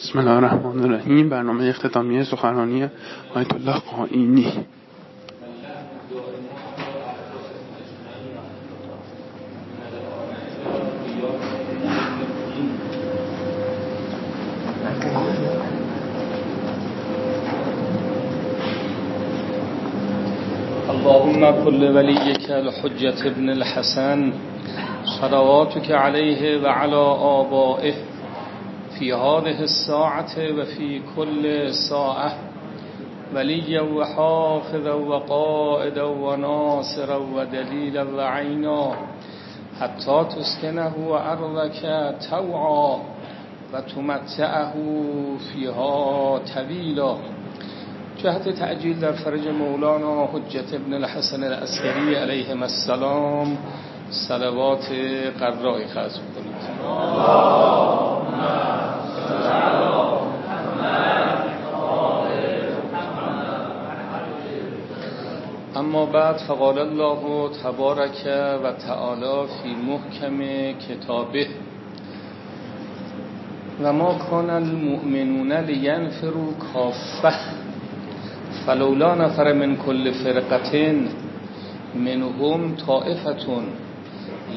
بسم الله الرحمن الرحیم برنامه اختتامیه سخنرانی آیت الله قائینی اللهم كل وليك الحجة ابن الحسن صلواتك عليه وعلى آبائه. في هذه الساعة وفي كل ساعة وليا وحافظا وقائدا وناصرا ودليلا وعينا حتى تسكنه أرضك توعا وتمتعه فيها طويلا جهت تعجیل در فرج مولانا حجت ابن الحسن الاسکری علیه السلام. صلوات قرائي خاص کنید اما بعد فقال الله تبارك و تعالی فی محکم کتابه. و ما کان المؤمنون لینفروا کافه فلولا نفر من كل فرقة منهم طائفة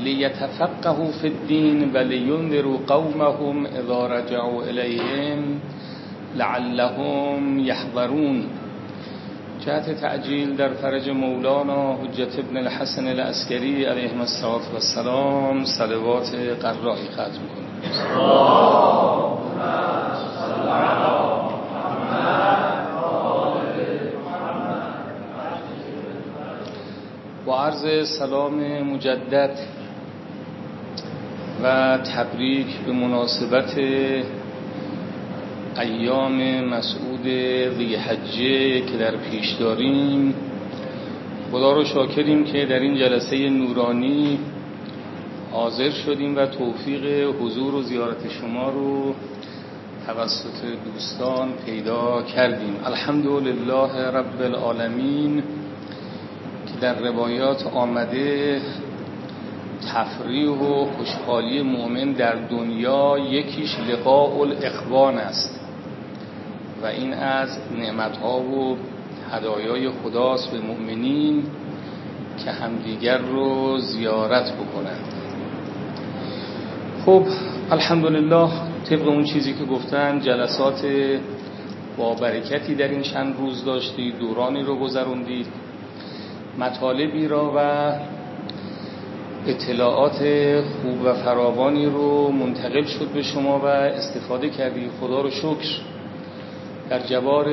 لیتفقهوا في الدين ولينذروا قومهم اذا رجعوا اليهم لعلهم يحضرون. جهت تعجیل در فرج مولانا حجت ابن الحسن الاسکری علیه السلام صلوات قرائي ختم کنیم. با عرض سلام مجدد و تبریک به مناسبت ایام مسعود حجه که در پیش داریم. خدا رو شاکریم که در این جلسه نورانی حاضر شدیم و توفیق حضور و زیارت شما رو توسط دوستان پیدا کردیم. الحمدلله رب العالمین که در روایات آمده تفریح و خوشحالی مؤمن در دنیا یکیش لقاء الاخوان است و این از نعمتها و هدایای خداست به مؤمنین که همدیگر رو زیارت بکنند. خب الحمدلله طبق اون چیزی که گفتن جلسات با برکتی در این چند روز داشتید دورانی رو گذروندید مطالبی را و اطلاعات خوب و فراوانی رو منتقل شد به شما و استفاده کردی. خدا رو شکر. در جوار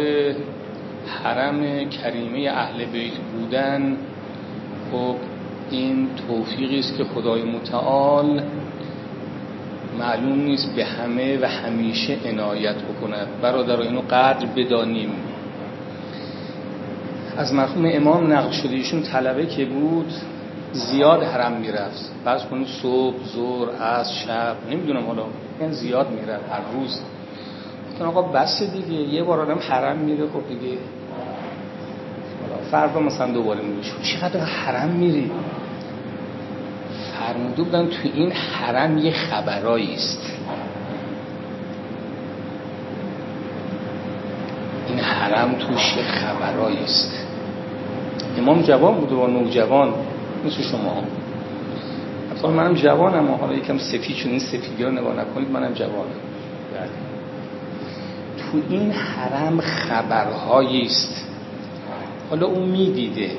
حرم کریمه اهل بیت بودن خب این توفیقی است که خدای متعال معلوم نیست به همه و همیشه عنایت بکند. برادر اینو قدر بدانیم. از مرحوم امام نقل شده ایشون طلبه که بود زیاد حرم می‌رفت. بعض کنید صبح زور از شب نمی‌دونم حالا. این زیاد می‌رفت هر روز. گفتن آقا بس دیگه یه بار آدم حرم میره. خب دیگه. فردا مثلا دوباره میره. چقدر حرم میری؟ فرموده بودن تو این حرم یه خبرایی است. این حرم توش یه خبرایی است. امام جوان بوده و نوجوان. مثل شما. حتی منم جوانم حالا یکم سفید چون این سفیدی رو نگاه نکنید منم جوانم. بله. تو این حرم خبرهایی است. حالا اون می‌دیده.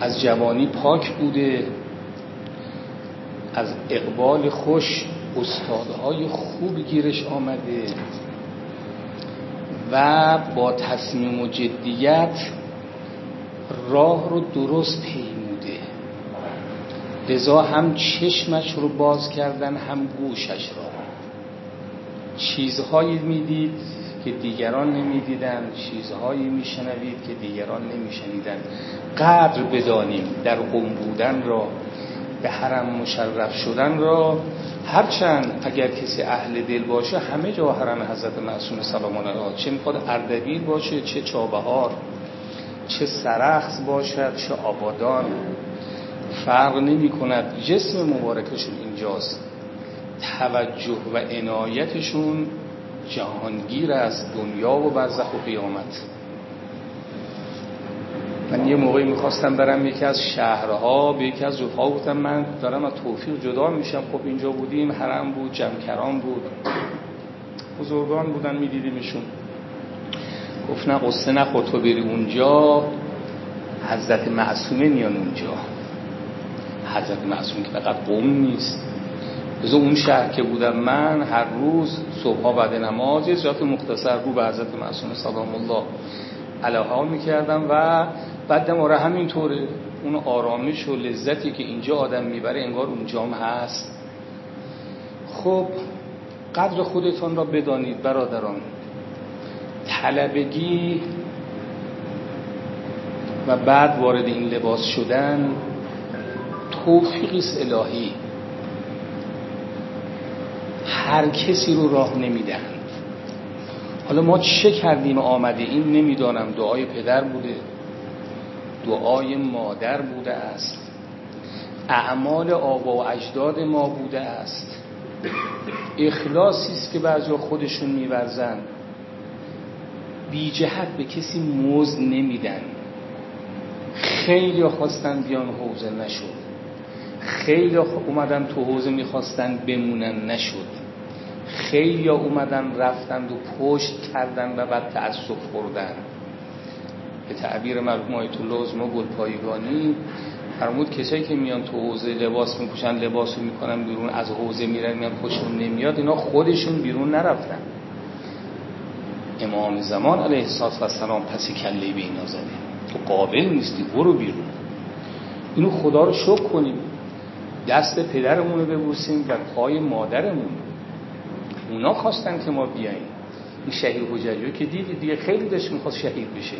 از جوانی پاک بوده. از اقبال خوش استادهای خوب گیرش آمده. و با تصمیم و جدیت راه رو درست پیموده لذا هم چشمش رو باز کردن هم گوشش را چیزهایی می‌دید که دیگران نمی‌دیدن چیزهایی میشنوید که دیگران نمیشنیدن. قدر بدانیم در قم بودن را به حرم مشرف شدن را. هرچند اگر کسی اهل دل باشه همه جا حرم حضرت معصوم سلام الله چه می‌خواد اردبیل باشه چه چابهار. چه سرخص باشد چه آبادان. فرق نمی کند جسم مبارکشون اینجاست. توجه و عنایتشون جهانگیر است. دنیا و برزخ و قیامت. من یه موقعی می‌خواستم برم یکی از شهرها به یکی از رفقا گفتم من دارم از توفیق جدا میشم. خب اینجا بودیم حرم بود جمکران بود. بزرگان بودن میدیدیمشون. گفت نه قصه نخور تو بری اونجا. حضرت معصومه میان اونجا. حضرت معصومه که فقط قوم نیست. از اون شهر که بودم من هر روز صبحها بعد نماز یه زیاد مختصر رو به حضرت معصومه سلام الله علیها می‌کردم و بعد همین همینطوره. اون آرامش و لذتی که اینجا آدم می‌بره انگار اونجا هم هست. خب قدر خودتان را بدانید برادران. طلبگی و بعد وارد این لباس شدن توفیقی الهی. هر کسی رو راه نمیدن. حالا ما چه کردیم آمده؟ این نمی‌دانم. دعای پدر بوده. دعای مادر بوده است. اعمال آبا و اجداد ما بوده است. اخلاصی است که بعضی خودشون میورزن. بی جهت به کسی موز نمیدن. خیلی خواستن بیان حوزه نشد. خیلی اومدن تو حوزه می‌خواستن بمونن نشد. خیلی اومدن رفتند و پشت کردن و بعد تأسف خوردن. به تعبیر مرحوم آیت الله ما گل پایگانی فرمود کسایی که میان تو حوزه لباس میپوشن لباس رو می‌کنن بیرون از حوزه میرن میان خوشون نمیاد اینا خودشون بیرون نرفتن. امام زمان علیه السلام پسی کله به اینا زده؟ تو قابل نیستی برو بیرون. اینو خدا رو شکر کنیم. دست پدرمون رو ببوسیم و پای مادرمون. اونا خواستن که ما بیاییم. این شهید حججی که دیدید دیگه خیلی داشت می‌خواست شهید بشه.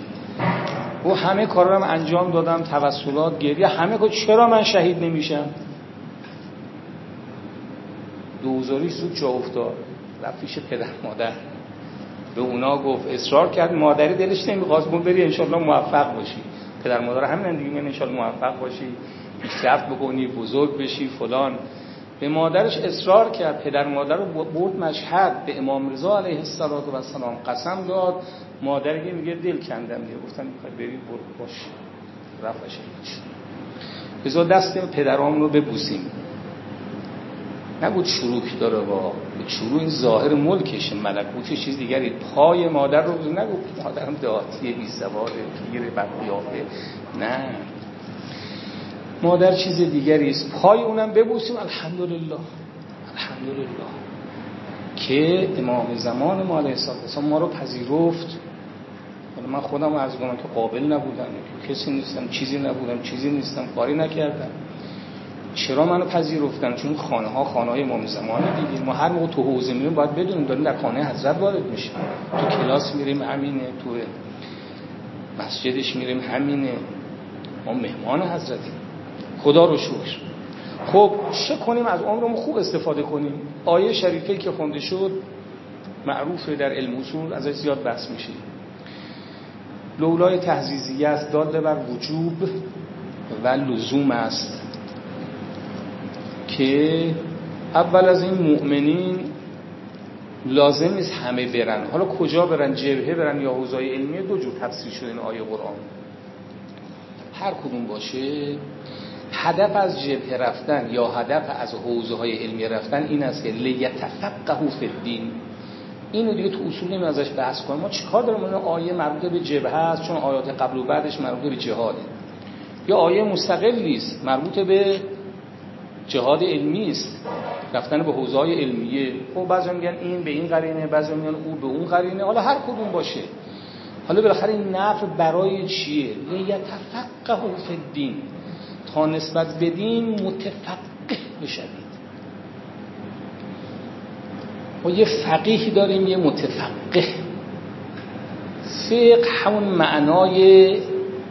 و همه کارا رو انجام دادم توسلات گریه همه کار. چرا من شهید نمیشم؟ دوزاری زود جا افتاد. رفت پدر مادر. به اونا گفت اصرار کرد مادری دلش نمی‌خواست بون بری انشالله موفق باشی. پدر مادر همین دیگه من انشالله موفق باشی. پیشرفت بکنی بزرگ بشی فلان. به مادرش اصرار کرد. پدر مادر رو برد مشهد. به امام رضا علیه السلام قسم داد. مادر میگه دل کندم دیگه. گفتم می‌خوای بری برو باش. رفتش بذار دست پدرام رو ببوسیم. نگو چروک داره با چرو این ظاهر ملکش ملکوت چیز دیگری. پای مادر رو نگو مادرم دهاتی بی سواد پیر بدقیافه. نه. مادر چیز دیگری است. پای اونم ببوسیم. الحمدلله. الحمدلله. که امام زمان ما علیه السلام ما رو پذیرفت. من خودم از کنم که قابل نبودم. کسی نیستم چیزی نبودم چیزی نیستم کاری نکردم. چرا منو پذیرفتن؟ چون خانه ها خانه های امام زمان دیگه. ما هر موقع تو حوزه میریم باید بدونیم داریم در خانه حضرت وارد میشیم. تو کلاس میریم همینه. تو مسجدش میریم همینه. ما مهمان حضرتیم. خدا رو شکر. خب چه کنیم؟ از عمرمون خوب استفاده کنیم. آیه شریفه که خونده شد معروفه در علم اصول ازش زیاد بحث میشه. لولای تحزیزیه است داده بر وجوب و لزوم است. که اول از این مؤمنین لازم نیست همه برن. حالا کجا برن؟ جبهه برن یا حوزای علمی؟ دو جور تفسیر شده این آیه قرآن. هر کدوم باشه. هدف از جبهه رفتن یا هدف از حوزه های علمی رفتن این است که لیتفقهو فی الدین. اینو دیگه تو اصول نمی ازش بحث کنیم. ما چیکار داریم؟ اون آیه مربوط به جبهه است چون آیات قبل و بعدش مربوط به جهاده. یا آیه مستقل نیست مربوط به جهاد علمی است. رفتن به حوزه علمیه. خب بعضی میگن این به این قرینه بعضی میگن او به اون قرینه. حالا هر کدوم باشه. حالا بالاخره این نفع برای چیه؟ لیتفقهو فی الدین. تا نسبت بدین متفقه بشوید. ما یه فقیه داریم یه متفقه. فقه همون معنای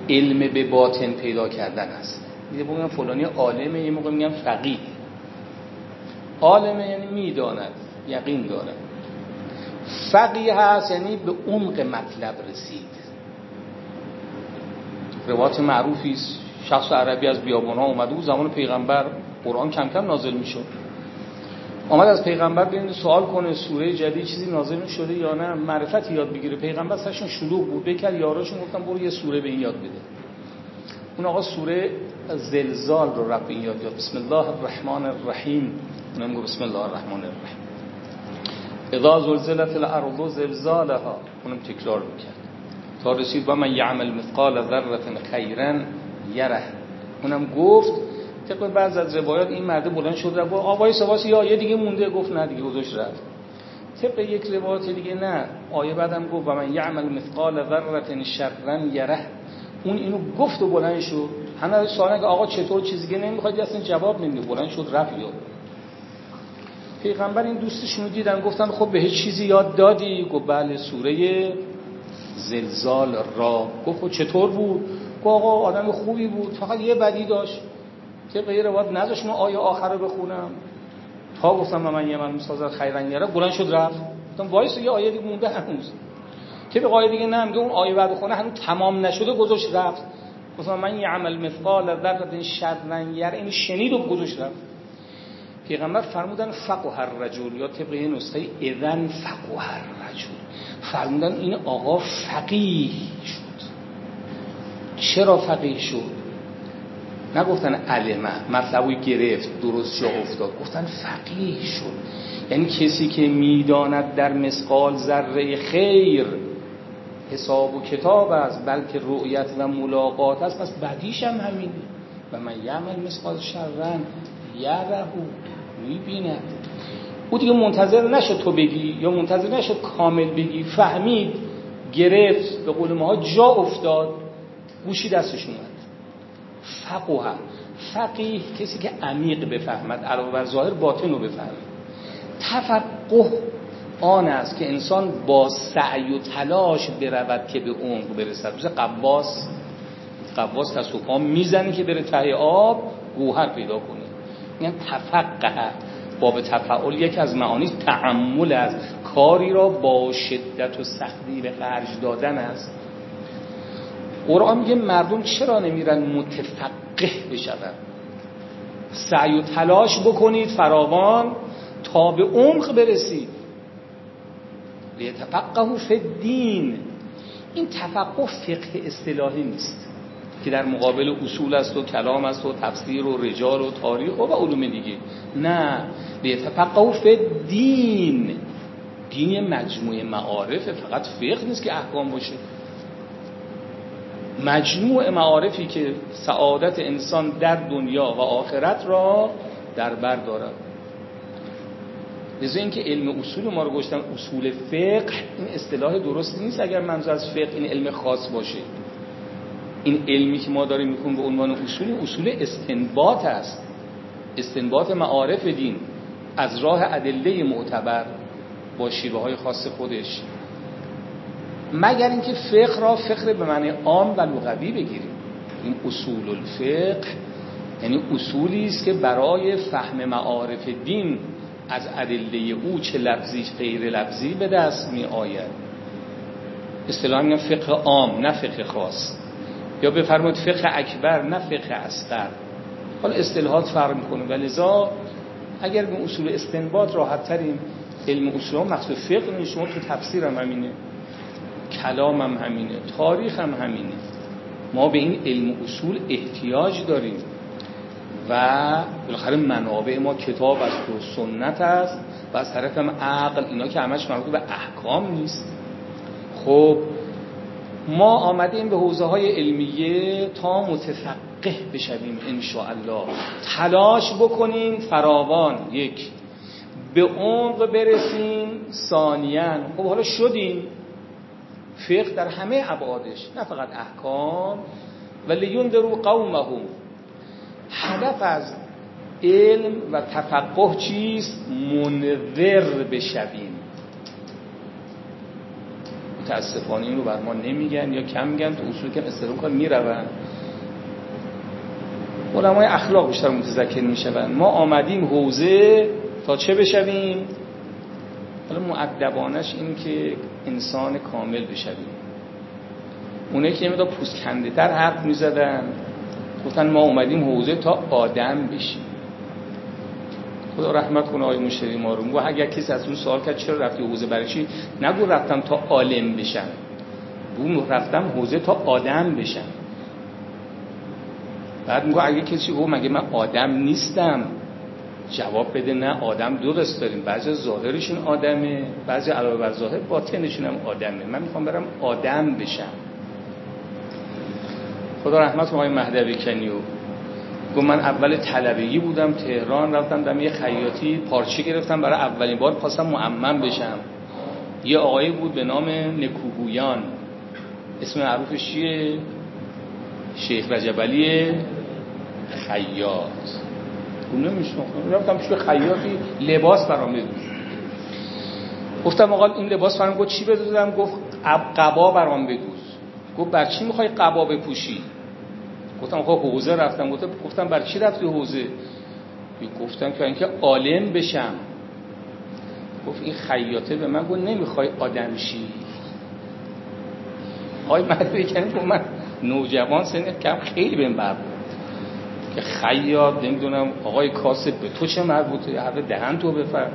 علم به باطن پیدا کردن است. یه موقع فلانی عالمه یه موقع میگم فقیه. عالمه یعنی می‌داند یقین داره فقیه هست یعنی به عمق مطلب رسید. روایت معروفی است شخص عربی از بیابان ها اومده زمان پیغمبر قرآن کم کم نازل می‌شد. آمد از پیغمبر ببینه سوال کنه سوره جدید چیزی نازل شده یا نه؟ معرفت یاد بگیره. پیغمبر سرشون شلوغ بود بکر یاراشون گفتن برو یه سوره به این یاد بده. اون آقا سوره زلزال رو رب این یاد بسم الله الرحمن الرحیم. اونم گفت بسم الله الرحمن الرحیم. اذا زلزلت الارض زلزالها. اونم تکرار می‌کرد. تا رسید و من یعمل مثقال ذره خیرا یره. اونم گفت طبق بعض از روایات این مرد بلند شد و گفت آقای سواس یا یه دیگه مونده. گفت نه دیگه گذاشت رفت. طبق یک روایت دیگه نه. آیه بعدم گفت و من یعمل مثقال ذره شرا یره. اون اینو گفت و بلند شد. همه سوال که آقا چطور چیزی که نمی‌خواد اصلا جواب نمیده. بلند شد رفت یا پیغمبر این دوستشون رو دیدن گفتن خب به چیزی یاد دادی؟ گفت بله سوره زلزال را. گفت خب چطور بود؟ گفت آقا آدم خوبی بود. فقط یه بدی داشت. که غیر روایت نداشت من آیه آخر رو بخونم. تا گفتم من یه من مسازر خیرن بلند شد رفت. گفتم وایس یه آیه دیگه مونده هنوز. که به قایه دیگه نه میگه اون آیه بعد خونه هنوز تمام نشده گذاشت رفت. گفتم من یه عمل مثقال ذره شرن یاره این شنید و گذاشت رفت. پیغمبر فرمودن فقه هر رجل یا طبق نسخه اذن فقه هر رجل. فرمودن این آقا فقیه شد. چرا فقیه شد؟ نگفتن علمه مطلبی گرفت درست جا افتاد. گفتن فقیه شد. یعنی کسی که می‌داند در مسقال ذره خیر حساب و کتاب است بلکه رؤیت و ملاقات است. پس بدیش هم همینه و من یعمل مسقال شرن یرهو می‌بیند او دیگه منتظر نشد تو بگی یا منتظر نشد کامل بگی. فهمید گرفت به قول ما جا افتاد. گوشی دستش اومد. فقوه فقیه کسی که عمیق بفهمد علاوه بر ظاهر باطن رو بفهمد. تفقه آن است که انسان با سعی و تلاش برود که به عمق برسد. مثل قواس. قواس دست و پا می‌زنه که بره ته آب گوهر پیدا کنه. یعنی تفقه. باب تفعول یکی از معانی تعمل از کاری را با شدت و سختی به خرج دادن است. قرآن میگه مردم چرا نمیرن متفقه بشون سعی و تلاش بکنید فراوان تا به عمق برسید. لیتفقه فی الدین این تفقه فقه اصطلاحی نیست که در مقابل اصول است و کلام است و تفسیر و رجال و تاریخ و, و علوم دیگه. نه. لیتفقه فی الدین دین مجموعه معارف فقط فقه نیست که احکام باشه. مجموع معارفی که سعادت انسان در دنیا و آخرت را در بر دارد. لذا اینکه علم اصول ما رو گشتم اصول فقه این اصطلاح درست نیست اگر منظور از فقه این علم خاص باشه. این علمی که ما داریم می‌کنیم به عنوان اصول اصول استنباط است. استنباط معارف دین از راه ادله معتبر با شیوه های خاص خودش. مگر اینکه فقه را فقه به معنی عام و لغوی بگیریم. این اصول الفقه یعنی اصولی است که برای فهم معارف دین از ادله او چه لفظی غیر لفظی به دست می آید اصطلاحا فقه عام نه فقه خاص. یا بفرمایید فقه اکبر نه فقه اصغر. حالا اصطلاحات فرق می‌کنه و لذا اگر به اصول استنباط راحت تریم علم اصول هم مقصود فقه شما تو تفسیر هم همینه. کلام هم همینه تاریخ هم همینه. ما به این علم اصول احتیاج داریم. و بالاخره منابع ما کتاب است و سنت است و از طرف هم عقل اینا که همش مربوط به احکام نیست. خب ما آمدیم به حوزه های علمیه تا متفقه بشویم الله تلاش بکنیم فراوان یک. به عمق برسیم ثانیا. خب حالا شدیم. فقه در همه ابعادش نه فقط احکام. و لیون قومهم. هدف از علم و تفقه چیست؟ منذر بشویم. متاسفانه این رو بر ما نمیگن یا کم میگن تو اصول که استرون کن میرون علمای اخلاق بیشتر متذکر میشون ما آمدیم حوزه تا چه بشویم؟ حالا معدبانش این که انسان کامل بشویم. اونه که نمی‌دونم پوست کنده تر حرف می‌زدن گفتن ما اومدیم حوزه تا آدم بشیم. خدا رحمت کنه آقای مشتری ما رو. میگه اگر کسی از اون سوال کرد چرا رفتی حوزه برای چی؟ نگو رفتم تا عالم بشم. بگو رفتم حوزه تا آدم بشم. بعد میگه اگه کسی گفت مگه من آدم نیستم؟ جواب بده نه آدم قسم داریم. بعضی ظاهرشون آدمه بعضی علاوه بر ظاهر باطنشون هم آدمه. من می‌خوام برم آدم بشم. خدا رحمت آقای مهدوی کنیو. گفت من اول طلبگی بودم تهران رفتم دم یه خیاطی پارچه گرفتم. برای اولین بار خواستم معمم بشم. یه آقایی بود به نام نکوگویان اسم معروفش چیه؟ شیخ رجبلی خیاط. اون نمیشناختم. رفتم پیش خیاطی لباس برام بدوز گفتم آقا این لباس برام گفت چی بدوزم گفت قبا برام بدوز گفت بر چی می‌خوای قبا بپوشی؟ گفتم خب حوزه رفتم. گفتم بر چی رفتی حوزه؟ گفتم که اینکه عالم بشم. گفت این خیاطه به من گفت نمی‌خوای آدم شی. آی مدوی کنی گفت من نوجوان سن کم خیلی بهم بر که خیاط نمی‌دونم آقای کاسب به تو چه مربوطه؟ حرف دهن تو بفر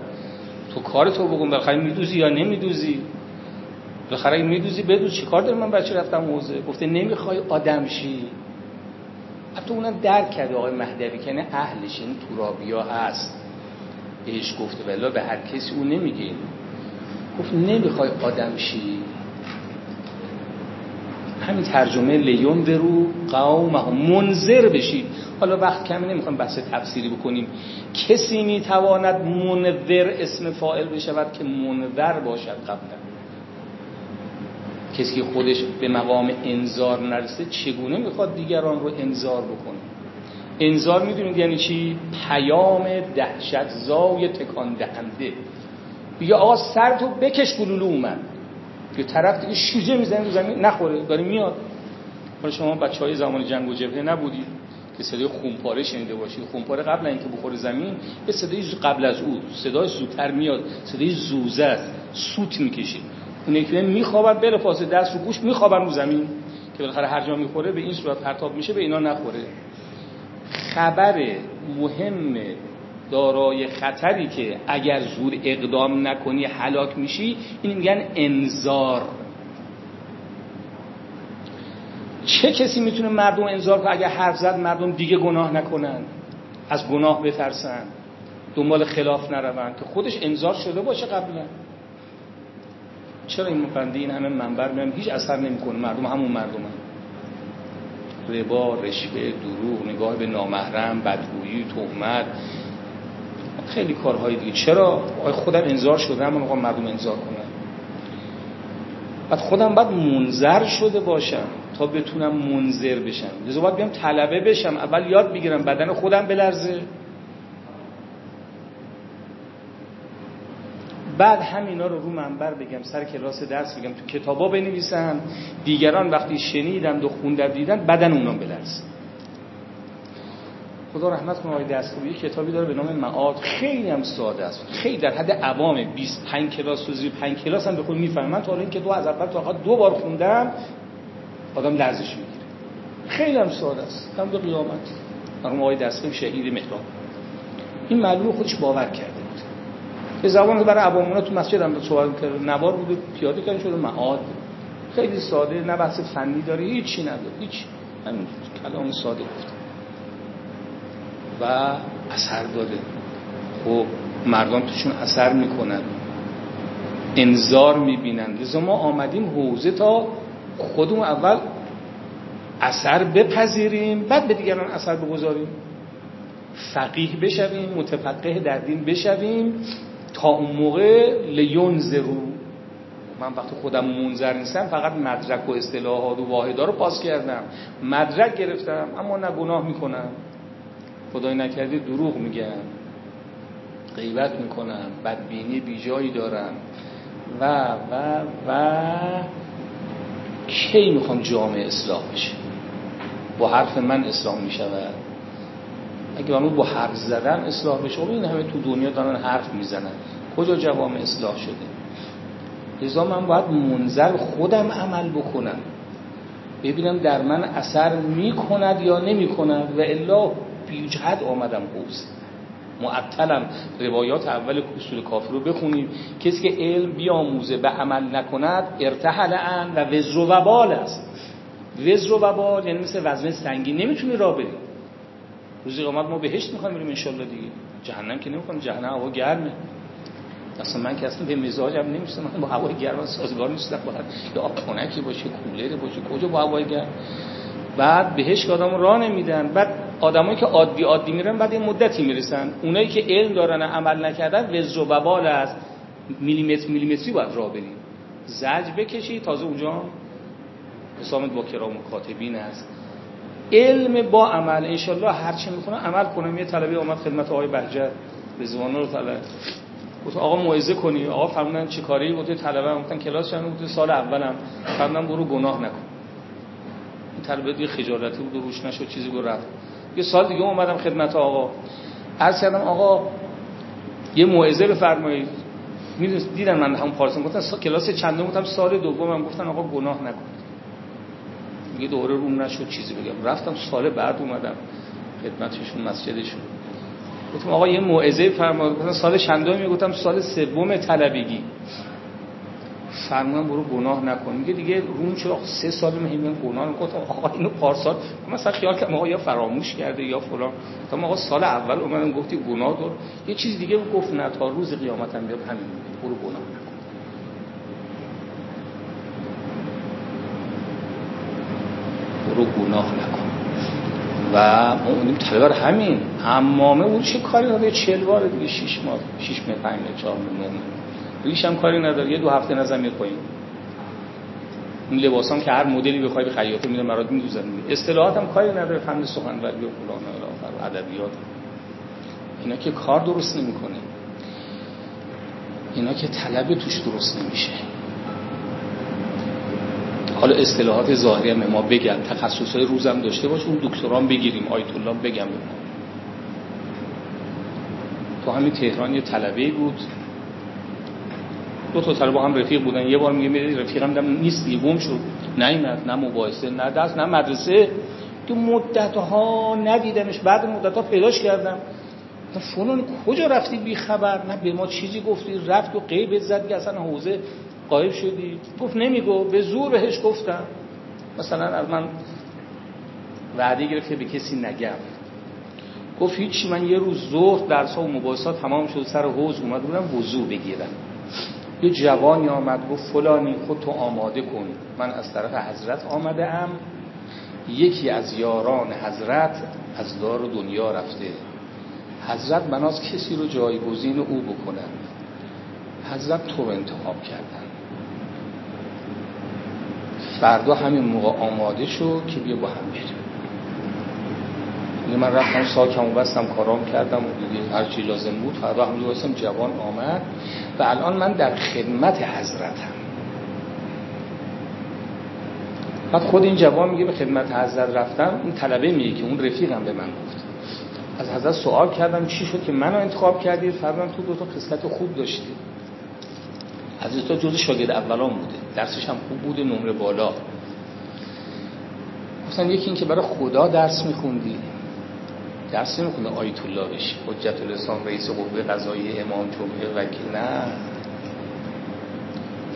تو کار تو بگم بالاخره میدوزی یا نمیدوزی؟ بالاخره میدوزی بدوز چیکار داره من بچه رفتم حوزه گفته نمی‌خوای آدم شی. حتی اونم درک کرده آقای مهدوی کنه اهلش این تورابیا هست. بهش گفته بلا به هر کسی اون نمیگه. گفت نمی‌خوای آدم شی. همین ترجمه لیون درو قوم منظر بشید. حالا وقت کمی نمی‌خوام بحث تفسیری بکنیم. کسی می‌تواند منذر اسم فائل بشود که منذر باشد قبلا. کسی که خودش به مقام انذار نرسه چگونه می‌خواد دیگران رو انذار بکنه؟ انذار می‌دونید یعنی چی؟ پیام دهشت زای تکان دهنده بگه آقا سر تو بکش گلولو اومد. که طرف دیگه شوجه می‌زنه رو زمین نخوره داره میاد. حالا شما بچه های زمان جنگ و جبهه نبودید که صدای خونپاره شنیده باشید خونپاره قبل اینکه بخوره زمین یه صدای قبل از او صدای زودتر میاد صدای زوزه است سوت می‌کشه. اون یکی میخوابن بره فاصله دست رو گوش میخوابن رو زمین که بالاخره هر جا می‌خوره به این صورت پرتاب میشه به اینا نخوره. خبر مهم دارای خطری که اگر زور اقدام نکنی هلاک میشی این میگن انذار. چه کسی می‌تونه مردم انذار کنه؟ اگر حرف زد مردم دیگه گناه نکنن. از گناه بترسن. دنبال خلاف نرون که خودش انذار شده باشه قبلا. چرا این مفنده این همه منبر میان هیچ اثر نمی‌کنه. مردم همون مردم هم. ربا رشوه دروغ نگاه به نامحرم بدگویی تهمت. خیلی کارهای دیگه. چرا؟ خودم انذار شده اما مردم انذار کنن بعد خودم باید منظر شده باشم تا بتونم منظر بشم. لذا باید بیام طلبه بشم. اول یاد بگیرم بدن خودم بلرزه. بعد همینا رو رو منبر بگم سر کلاس درس بگم تو کتابا بنویسم دیگران وقتی شنیدن و خوندن دیدن بدن اونا بلرزه خدا رحمت کنه آقای دستگویی کتابی داره به نام معاد. خیلی هم ساده است. خیلی در حد عوام. 25 کلاس و زیر 5 کلاس هم بخون می‌فهمم من تا حالا این کتاب از اول تا آخر دو بار خوندم آدم لرزش می‌گیره. خیلی هم ساده است. هم دو قیامت مرحوم آقای دستگویی شهید مهراب این معلوم خودش باور کرده. بود به زبان برای عوامونا تو مسجد هم صحبت کرد. نوار بود پیاده کرده شده معاد. خیلی ساده نه بحث فنی داره هیچی نداره هیچ. همین کلام ساده گفت. و اثر داره خب مردم توشون اثر می‌کنن. انذار می‌بینن. لذا ما آمدیم حوزه تا خودمون اول اثر بپذیریم بعد به دیگران اثر بگذاریم. فقیه بشویم متفقه در دین بشویم. تا اون موقع لیون زرو. من وقتی خودم منظر نیستم فقط مدرک و اصطلاحات و واحدا رو پاس کردم. مدرک گرفتم اما نه گناه می‌کنم. خدای نکرده دروغ میگم غیبت می‌کنم بدبینی بیجایی دارم. و و و کی می‌خوام جامعه اصلاح بشه؟ با حرف من اصلاح می‌شود. اگه من با حرف زدن اصلاح بشه خب این همه تو دنیا دارن حرف می‌زنن. کجا جوامع اصلاح شده؟ لذا من باید منظر خودم عمل بکنم. ببینم در من اثر می‌کند یا نمی‌کند و الا بیوجهد آمدم حوز معطلم. روایات اول اصول کافی رو بخونیم. کسی که علم بیاموزه به عمل نکند ارتحل ان و وزر و وبال است. وزر و وبال یعنی مثل وزن سنگین. نمی‌تونی راه بری. روزی قیامت ما بهشت می‌خوایم بریم ان دیگه. جهنم که نمی‌خوام جهنم هوا گرمه. اصلا من که اصلا به مزاجم نمیشتم من با هوای گرم سازگار نیستم. باید یا آب خنکی باشه کولر باشه کجا با هوای گرم؟ بعد بهش آدم راه نمیدن. بعد آدمایی که عادی عادی میرن بعد این مدتی می‌رسن. اونایی که علم دارن عمل نکردن وزر و ببال از میلیمتر میلیمتری باید راه بریم. زج بکشی تازه اونجا حسامت با کرام و کاتبین است علم با عمل. انشالله هرچی می‌کنه عمل کنم یه طلبی آمد خدمت آقای بهجت رضوان رو طلب. گفت آقا موعظه کنی. آقا فرمودن چه کاری؟ گفت طلبه گفتن کلاس چند گفت سال اولم. فرمودن برو گناه نکن. این طلبه دیگه خجالتی بود و روش نشد. چیزی گفت رفت. یه سال دیگه اومدم خدمت آقا. عرض کردم آقا یه موعظه بفرمایید. دیدن من هم پارسان گفتن کلاس چندم؟ گفتم سال دومم. گفتن آقا گناه نکن. یه دوره روم نشد چیزی بگم. رفتم سال بعد اومدم خدمتشون مسجدشون. گفتم آقا یه موعظه فرمایید گفتم سال چندم؟ می‌گفتم سال سوم طلبگی فرمان برو گناه نکن. میگه دیگه روم چرا سه سال مهم گناه گفتم آقا اینو پارسال مثلا خیال کردم آقا یا فراموش کرده یا فلان. گفتم آقا سال اول اومدم گفتی گناه دار. یه چیز دیگه گفت نه تا روز قیامت هم بیاد همین برو گناه. برو گناه نکن. و اونیم طلبه همین. حمامه اون چه کاری نداره چل بار دیگه شیش ماه شیش ماه پنج ماه چهار ریش هم کاری نداره. یه دو هفته نزن میاد پایین. این لباس هم که هر مدلی بخوای به خیاطه میدن برات میدوزن. اصطلاحات هم کاری نداره. فن سخنوری و فلان و ادبیات. اینا که کار درست نمی‌کنه. اینا که طلب توش درست نمیشه. حالا اصطلاحات ظاهری هم ما بگم تخصصهای روزم داشته باش اون دکتران بگیریم آیت الله بگم. تو همین تهران یه طلبه بود. دو تا طالب هم رفیق بودن. یه بار میگه میره رفیقم دم نیست گم شد. نه نه مباحثه نه درس نه مدرسه. تو مدت ها ندیدمش بعد مدت ها پیداش کردم. فلان کجا رفتی بی خبر نه به ما چیزی گفتی رفت و قیبت زد که اصلا حوزه قایب شدی؟ گفت نمیگو. به زور بهش گفتم. مثلا از من وعده گرفت که به کسی نگم. گفت هیچی من یه روز ظهر درس ها و مباحثات تمام شد سر حوز اومد بودم وضو بگیرم. یه جوانی آمد گفت فلانی خود تو آماده کن. من از طرف حضرت آمده ام یکی از یاران حضرت از دار دنیا رفته. حضرت بناز کسی رو جایگزین او بکنن حضرت تو انتخاب کردن. فردا همین موقع آماده شو که بیا با هم بریم. من رفتم ساکم بستم کارام کردم و هر لازم بود. فردا همونجا بستم جوان آمد. و الان من در خدمت حضرتم. بعد خود این جوان میگه به خدمت حضرت رفتم. این طلبه میگه که اون رفیقم به من گفت. از حضرت سوال کردم چی شد که منو انتخاب کردید؟ فرمودن تو دو تا خصلت خوب داشتی. حضرت تو جز شاگرد اولان بوده. درسش هم خوب بوده نمره بالا. گفتن یکی این که برای خدا درس میخوندی. درس نمی‌خونه آیت الله بشی. حجت الاسلام رئیس قوه قضایی امام جمعه وکیل. نه.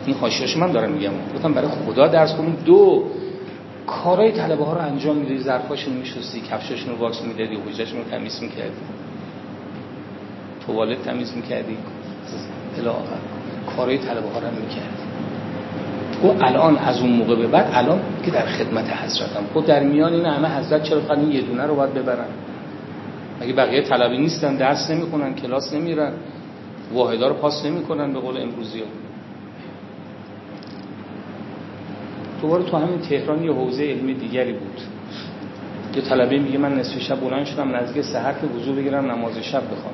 این حاشیه‌اش من دارم میگم. گفتم برای خدا درس کنیم دو کارهای طلبه ها رو انجام می‌دادی ظرفاشون میشستی. کفشاشون رو واکس می‌دادی. حجتشون رو تمیز می‌کردی. توالت تمیز می‌کردی. الی کارهای طلبه ها رو می‌کردی او الان از اون موقع به بعد الان که در خدمت حضرتم. خود در میان این همه حضرت چرا فقط این یه دونه رو باید ببرن؟ اگه بقیه طلبی نیستن؟ درس نمی‌کنن کلاس نمیرن واحدا رو پاس نمی‌کنن به قول امروزی ها. دوباره تو همین تهران یه حوزه علمی دیگری بود. یه طلبه میگه من نصف شب بلند شدم نزدیک سحر که وضو بگیرم نماز شب بخوام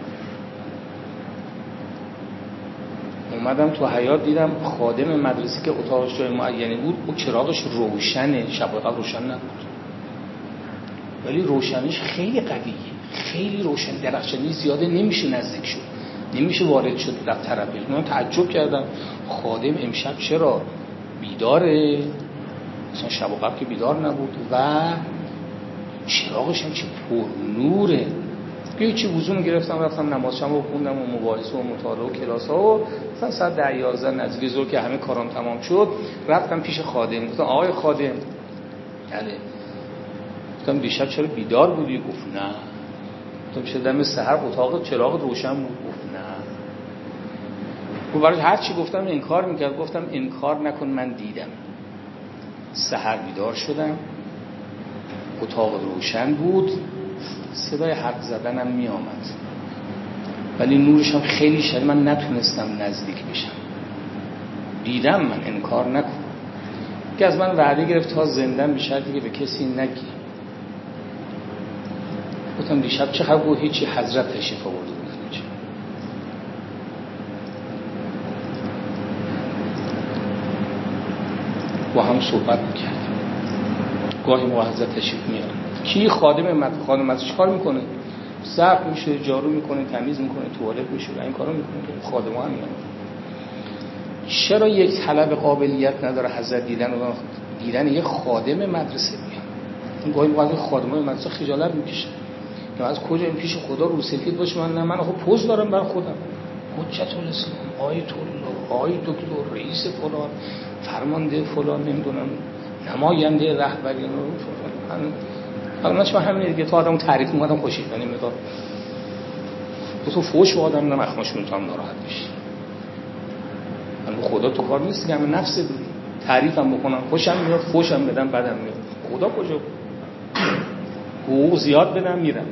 اومدم تو حیات دیدم خادم مدرسه که اتاقش جای معینی بود او چراغش روشنه شب روشن نبود. ولی روشنش خیلی قویه خیلی روشن درخشانی زیاده نمیشه نزدیک شد. نمیشه وارد شد در طرفش من تعجب کردم خادم امشب چرا بیداره؟ مثلا شب و قبل که بیدار نبود و چراغش هم چه پر نوره. یه چی وضو گرفتم رفتم نمازشم رو خوندم و مباحثه و مطالعه و کلاس ها و مثلا ساعت 10 11 نزدیک ظهر که همه کارام تمام شد رفتم پیش خادم. گفتم آقای خادم بله گفتم دیشب چرا بیدار بودی؟ گفت نه. گفتم چه دم سحر اتاق چراغ روشن بود؟ گفت نه. گفت برای هر چی گفتم انکار می‌کرد. گفتم انکار نکن من دیدم. سحر بیدار شدم. اتاق روشن بود. صدای حرف زدنم می آمد ولی نورش هم خیلی شد من نتونستم نزدیک بشم. دیدم من انکار نکن. که از من وعده گرفت تا زندم به شرطی که به کسی نگی. گفتم دیشب چه خبر بود؟ هیچی. حضرت تشریف آورده بود. با هم صحبت می‌کردیم. گاهی موقع حضرت تشریف میارن کی خادم مد خادم از چیکار می‌کنه؟ ظرف میشه جارو می‌کنه تمیز می‌کنه توالت میشه این کارو می‌کنه خادم هم چرا یک طلب قابلیت نداره حضرت دیدن و دیدن یه خادم مدرسه میاد این گاهی موقع خادم های مدرسه خجالت می‌کشه. که از کجا این پیش خدا رو سفید باشه؟ من نه من خب پوز دارم بر خودم. حجت الاسلام آیت الله آی دکتر رئیس فلان فرمانده فلان نمی‌دونم نماینده رهبری. من حالا من همین دیگه تو آدمو تعریف می‌کنم خوشید یعنی مقدار تو فوش به آدم نه مخماش می‌تونم ناراحت بشی. خدا تو کار نیست که همه نفس تعریفم بکنم خوشم میاد فوشم بدم بدم میاد. خدا کجا؟ حقوق زیاد بدم میرم.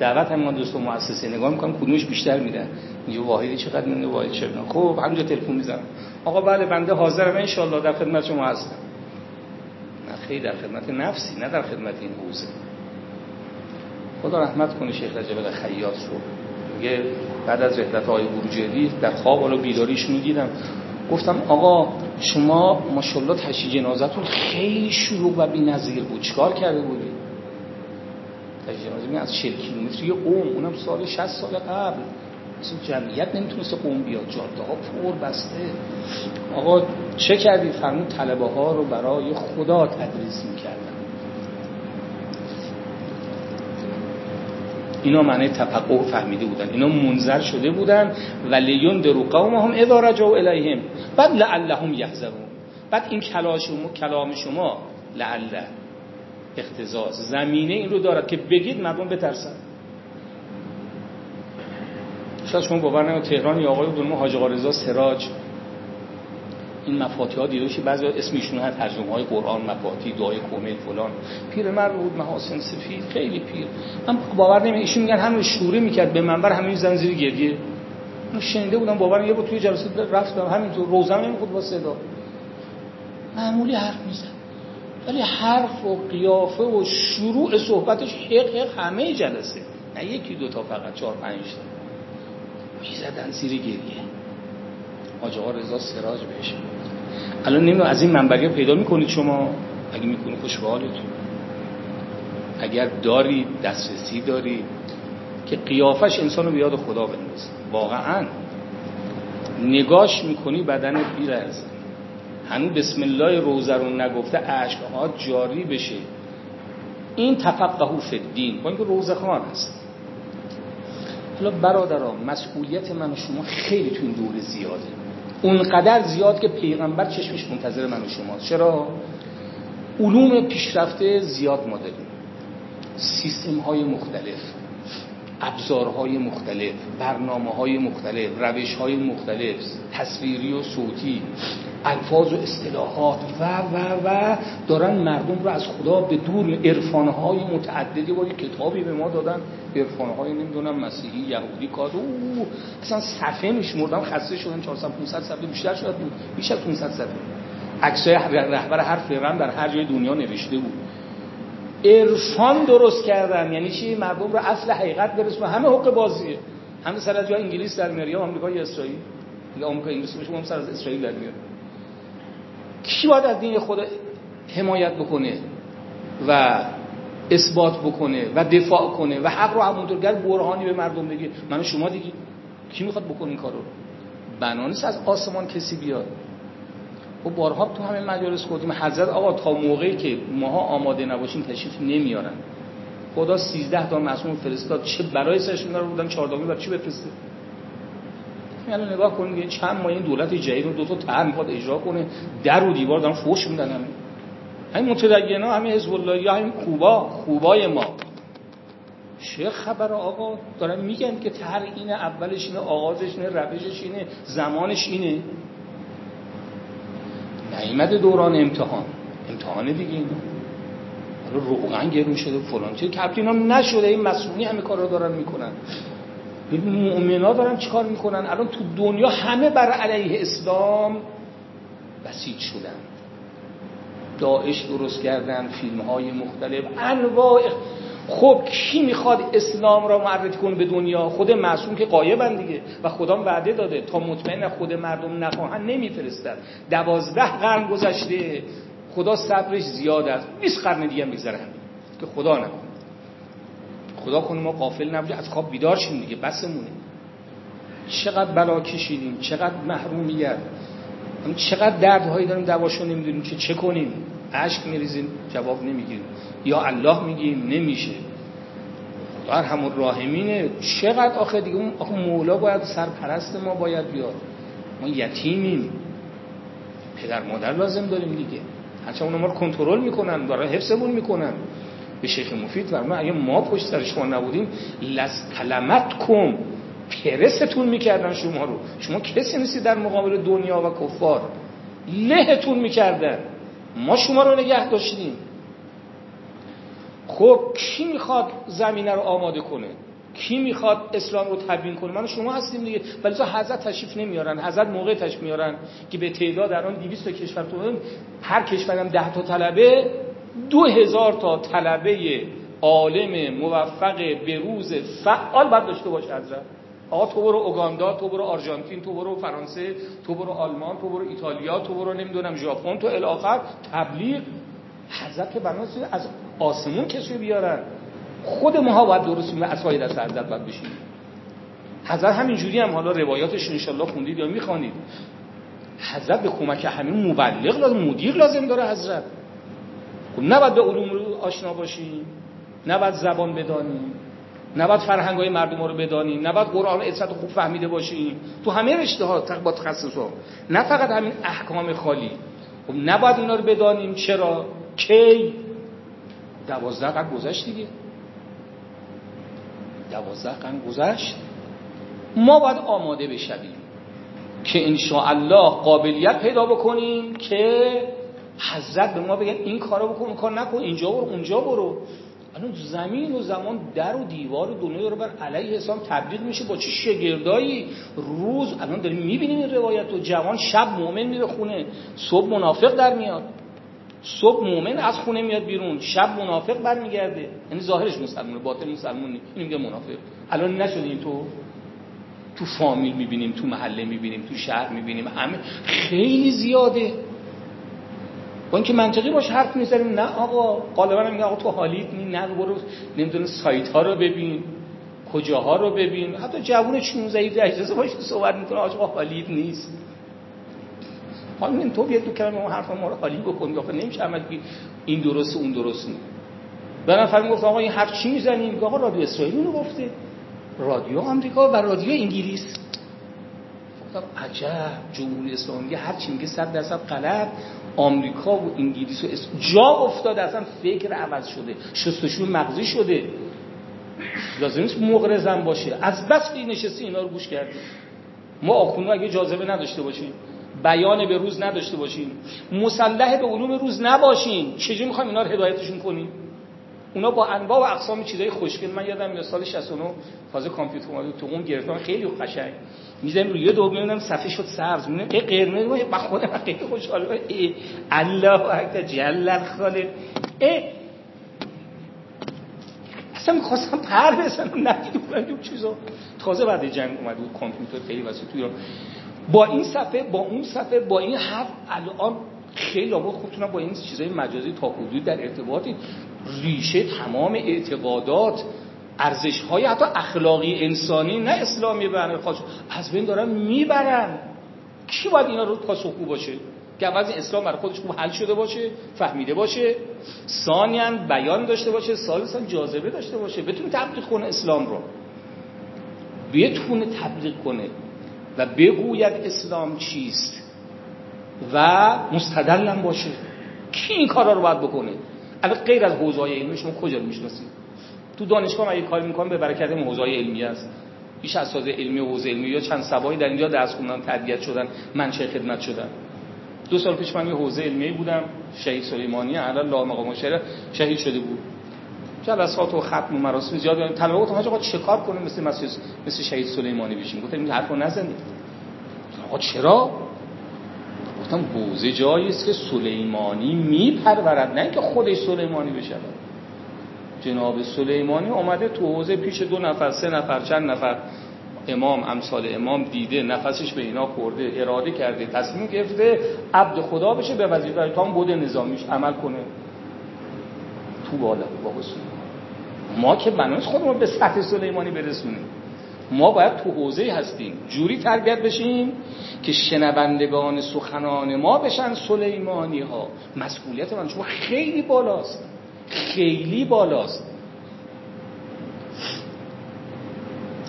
دعوت هم دوست مؤسسه نگاه می‌کنم کدومش بیشتر میده اینجا واحدی چقدر میده واحد چه خب همونجا تلفن می‌زنم. آقا بله بنده حاضرم ان در خدمت شما هستم. خیلی در خدمت نفسی نه در خدمت این حوزه. خدا رحمت کنه شیخ رجب خیاط رو میگه بعد از رحلت های بروجردی در خواب حالا بیداریشون دیدم گفتم آقا شما ماشاءالله تشییع جنازتون خیلی شروع و بی‌نظیر بود. چیکار کرده بودی؟ تشییع جنازه از 40 کیلومتری قوم اونم سال 60 سال قبل. اصلا جمعیت نمی‌تونست قوم بیاد. جاده ها پر بسته. آقا چه کردی؟ فرمود طلبه ها رو برای خدا تدریس می‌کردن. اینا معنی تفقه فهمیده بودن. اینا منظر شده بودن. و لیون درو قوم هم اذا رجعوا الیهم. بعد لعلهم یحذرون. بعد این کلام شما لعل اختزاز. زمینه این رو دارد که بگید مردم بترسن شاید شما باور نمید تهران یا آقای دونم حاج رضا سراج. این مفاتی ها دیده باشی بعضی اسم ایشون هست ترجمه های قرآن مفاتی دعای کومه فلان. پیر مرد بود محاسن سفید خیلی پیر. من باور نمیاد ایشون میگن همین شوره می‌کرد به منبر همین زنجیری گریه. من شنیده بودم باور یه بود توی جلسه رفتم همینطور روزم نمیخود با صدا. معمولی حرف می‌زد. ولی حرف و قیافه و شروع صحبتش حق حق همه جلسه. نه یکی دو تا فقط چهار پنج تا. می‌زدن زیر گریه. آجا رضا سراج بهش. الان نمی‌دونم از این منبری پیدا می‌کنید شما؟ اگه می‌کنی خوش اگر داری دسترسی داری که قیافش انسان رو بیاد خدا بندازه واقعا. نگاش می‌کنی بدن بیرز هنو بسم الله روزه رو نگفته عشقها جاری بشه. این تفقهو فی الدین. با اینکه روزه خان هست حالا برادران مسئولیت من و شما خیلی تو این دوره زیاده. اونقدر زیاد که پیغمبر چشمش منتظر من و شما چرا؟ علوم پیشرفته زیاد ما داریم. سیستم های مختلف. ابزارهای مختلف برنامه های مختلف روش های مختلف تصویری و صوتی الفاظ و اصطلاحات و و و دارن مردم رو از خدا به دور عرفانهای متعددی با کتابی به ما دادن. عرفانهای نمی‌دونم مسیحی یهودی کار او اصلا صفحه میشمردم خسته شدن 400 500 صفحه بیشتر شد بود بیش از 500 صفحه. عکسای رهبر هر فرقه در هر جای دنیا نوشته بود. عرفان درست کردن یعنی چی؟ مردم رو اصل حقیقت برسونه همه حق بازیه. همه سر از جای انگلیس در میاره یا آمریکا یا اسرائیل. یا آمریکا انگلیس باشه هم سر از اسرائیل در میاره کی باید از دین خود حمایت بکنه و اثبات بکنه و دفاع کنه و حق رو همونطور گر برهانی به مردم بگه؟ من شما دیگه. کی می‌خواد بکنه این کارو؟ بنانیست از آسمان کسی بیاد. و بارها تو همه مجالس گفتیم حضرت آقا تا موقعی که ماها آماده نباشیم تشریف نمیارن. خدا 13 تا معصوم فرستاد چه برای سرشون رو بودن 14 برای چی بفرسته؟ الان نگاه کنید چند ماه این دولت جدید رو دو تا طرح می‌خواد اجرا کنه در و دیوار دارن فوش میدن همین همین متدینا همین حزب الله یا همین خوبا خوبای ما. چه خبر آقا؟ دارن میگن که تر اینه اولش اینه آغازش اینه روشش اینه زمانش اینه. نیمد دوران امتحان. امتحان دیگه اینه حالا روغن گرون شده فلان چه کپرینا نشده این مسئولی همه کار رو دارن می‌کنن. ها دارن چیکار می‌کنن؟ الان تو دنیا همه بر علیه اسلام بسیج شدن. داعش درست کردن فیلم های مختلف انواع خب کی می‌خواد اسلام را معرفی کنه به دنیا؟ خود معصوم که قایبن دیگه. و خدا وعده داده. تا مطمئن خود مردم نخواهن نمیفرستن دوازده قرن گذشته. خدا صبرش زیاد است. 20 قرن دیگه میگذره که خدا نکنه خدا کنه ما قافل نبودیم. از خواب بیدار شیم دیگه. بسمونه. چقدر بلا کشیدیم. چقدر محرومیت. چقدر دردهایی داریم. دواشو نمی‌دونیم که چه کنیم. عشق میریزیم جواب نمی‌گیریم. یا الله میگیم نمیشه. در همون راهمینه. چقدر آخه دیگه اون آخه مولا باید سرپرست ما باید بیاد. ما یتیمیم. پدر مادر لازم داریم دیگه. هرچه اونا ما رو کنترل می‌کنن برای حفظمون می‌کنن. به شیخ مفید و اگه ما پشت سر شما نبودیم لز کلمت کم. پرستون می‌کردن شما رو. شما کسی نیستی در مقابل دنیا و کفار. لهتون می‌کردن. ما شما رو نگه داشتیم. خب کی می‌خواد زمینه رو آماده کنه؟ کی می‌خواد اسلام رو تبیین کنه؟ من شما هستیم دیگه. ولی تو حضرت تشریف نمیارن حضرت موقع تشریف میارن که به تعداد در آن 200 کشور تو هر کشورم 10 تا طلبه دو هزار تا طلبه عالم موفق بروز فعال باید داشته باشه حضرت. آقا تو برو اوگاندا تو برو آرژانتین تو برو فرانسه تو برو آلمان تو برو ایتالیا تو برو نمی‌دونم ژاپن تو الاخر تبلیغ حضرت که از آسمون کسی بیارن. خود ماها باید درست و اسای دست حضرت باید بشیم حضرت همینجوری هم حالا روایاتش انشالله خوندید یا می‌خوانید. حضرت به کمک همین مبلغ لازم مدیر لازم داره حضرت. خب نباید به علوم رو آشنا باشیم نباید زبان بدانیم. نباید فرهنگ های مردم رو بدانیم نباید قرآن اصلاح خوب فهمیده باشیم تو همه رشته ها با تخصص ها. نه فقط همین احکام خالی. خب نباید اینا رو بدانیم. چرا؟ کی؟ دوازده قرن گذشت دیگه. دوازده قرن گذشت. ما باید آماده بشویم که الله قابلیت پیدا بکنیم که حضرت به ما بگن این کارو بکن اون کار نکن اینجا برو اونجا برو. الان زمین و زمان در و دیوار و دنیا رو بر علیه اسلام تبدیل میشه با چه شگردایی؟ روز الان داریم می‌بینیم این روایت و جوان شب مؤمن میره خونه صبح منافق در میاد. صبح مؤمن از خونه میاد بیرون شب منافق برمیگرده. یعنی ظاهرش مسلمونه باطن مسلمون نیست. میگه منافق. الان نشده این تو؟ تو فامیل می‌بینیم تو محله می‌بینیم تو شهر می‌بینیم. همه خیلی زیاده. با اینکه منطقی باش حرف می‌زنیم نه آقا. غالبا میگه آقا تو حالیت نه برو نمی‌دونه سایت ها رو ببین. کجاها رو ببین. حتی جوون 16 17 اجازه باشه صحبت می‌کنه. آقا حالیت نیست. حالا تو بیا تو کلمه ما حرف ما رو حالی بکن. یا نمیشه عمل این درست اون درست نیست. به نفر گفت آقا این حرف چی می‌زنیم آقا رادیو اسرائیل رو گفته. رادیو آمریکا و رادیو انگلیس. عجب جمهوری اسلامی هر چی میگه 100 درصد غلط. آمریکا و انگلیس و جا افتاده اصلا فکر عوض شده شستشو مغزی شده. لازم نیست مغرزم باشه. از بس که نشستی اینا رو گوش کردیم ما آخونو اگه جاذبه نداشته باشیم بیان به روز نداشته باشیم مسلح به علوم روز نباشیم چجوری می‌خوایم اینا رو هدایتشون کنیم؟ اونا با انواع و اقسام چیزای خوشگل من یادم میاد سال 69 تازه کامپیوتر اومد تو اون گرفتم خیلی قشنگ. می‌ذارم روی دو می‌بینم صفحه شد سبز می‌بینم ای قرمز من خودم خیلی خوشحال الله اکبر جل خالق. ای اصلا می‌خواستم پر بزنم ندیدم این چیزا. تازه بعد جنگ اومد بود کامپیوتر خیلی واسه تو ایران. با این صفحه با اون صفحه با این حرف الان خیلی آباد خودتونم با این چیزای مجازی تا حدود در ارتباطی. ریشه تمام اعتقادات ارزش های حتی اخلاقی انسانی نه اسلامی به خاص از بین دارن می‌برن. کی باید اینا رو پاسخگو باشه؟ که اول اسلام برای خودش خوب حل شده باشه فهمیده باشه. ثانیا بیان داشته باشه ثالثا جاذبه داشته باشه. بتونه تبلیغ کنه اسلام رو. بتونه تبلیغ کنه و بگوید اسلام چیست و مستدلم باشه. کی این کارا رو باید بکنه؟ البته غیر از حوزه علمی شما کجا می‌شناسید؟ تو دانشگاه اگه کاری می‌کنم به برکت حوزه علمی است بیش از علمی و حوزه علمی یا چند سبایی در اینجا درس خوندن تربیت شدن منشه خدمت شدن دو سال پیش من یه حوزه علمی بودم شهید سلیمانی الان لا مقام شهید شده بود. جلسات و ختم و مراسم زیاد داریم. طلبه گفتم آقا چه کار کنیم مثل مثل شهید سلیمانی بشیم؟ گفتم این حرفو نزنید. آقا چرا؟ گفتم حوزه جایی است که سلیمانی میپرورد نه اینکه خودش سلیمانی بشه جناب سلیمانی اومده تو حوزه پیش دو نفر سه نفر چند نفر امام امثال امام دیده نفسش به اینا خورده اراده کرده تصمیم گرفته عبد خدا بشه به وظیفه تام بوده نظامیش عمل کنه. تو بالا با ما که بناش خودمون به سطح سلیمانی برسونیم. ما باید تو حوزه هستیم. جوری تربیت بشیم که شنوندگان سخنان ما بشن سلیمانی ها مسئولیت من شما خیلی بالاست. خیلی بالاست.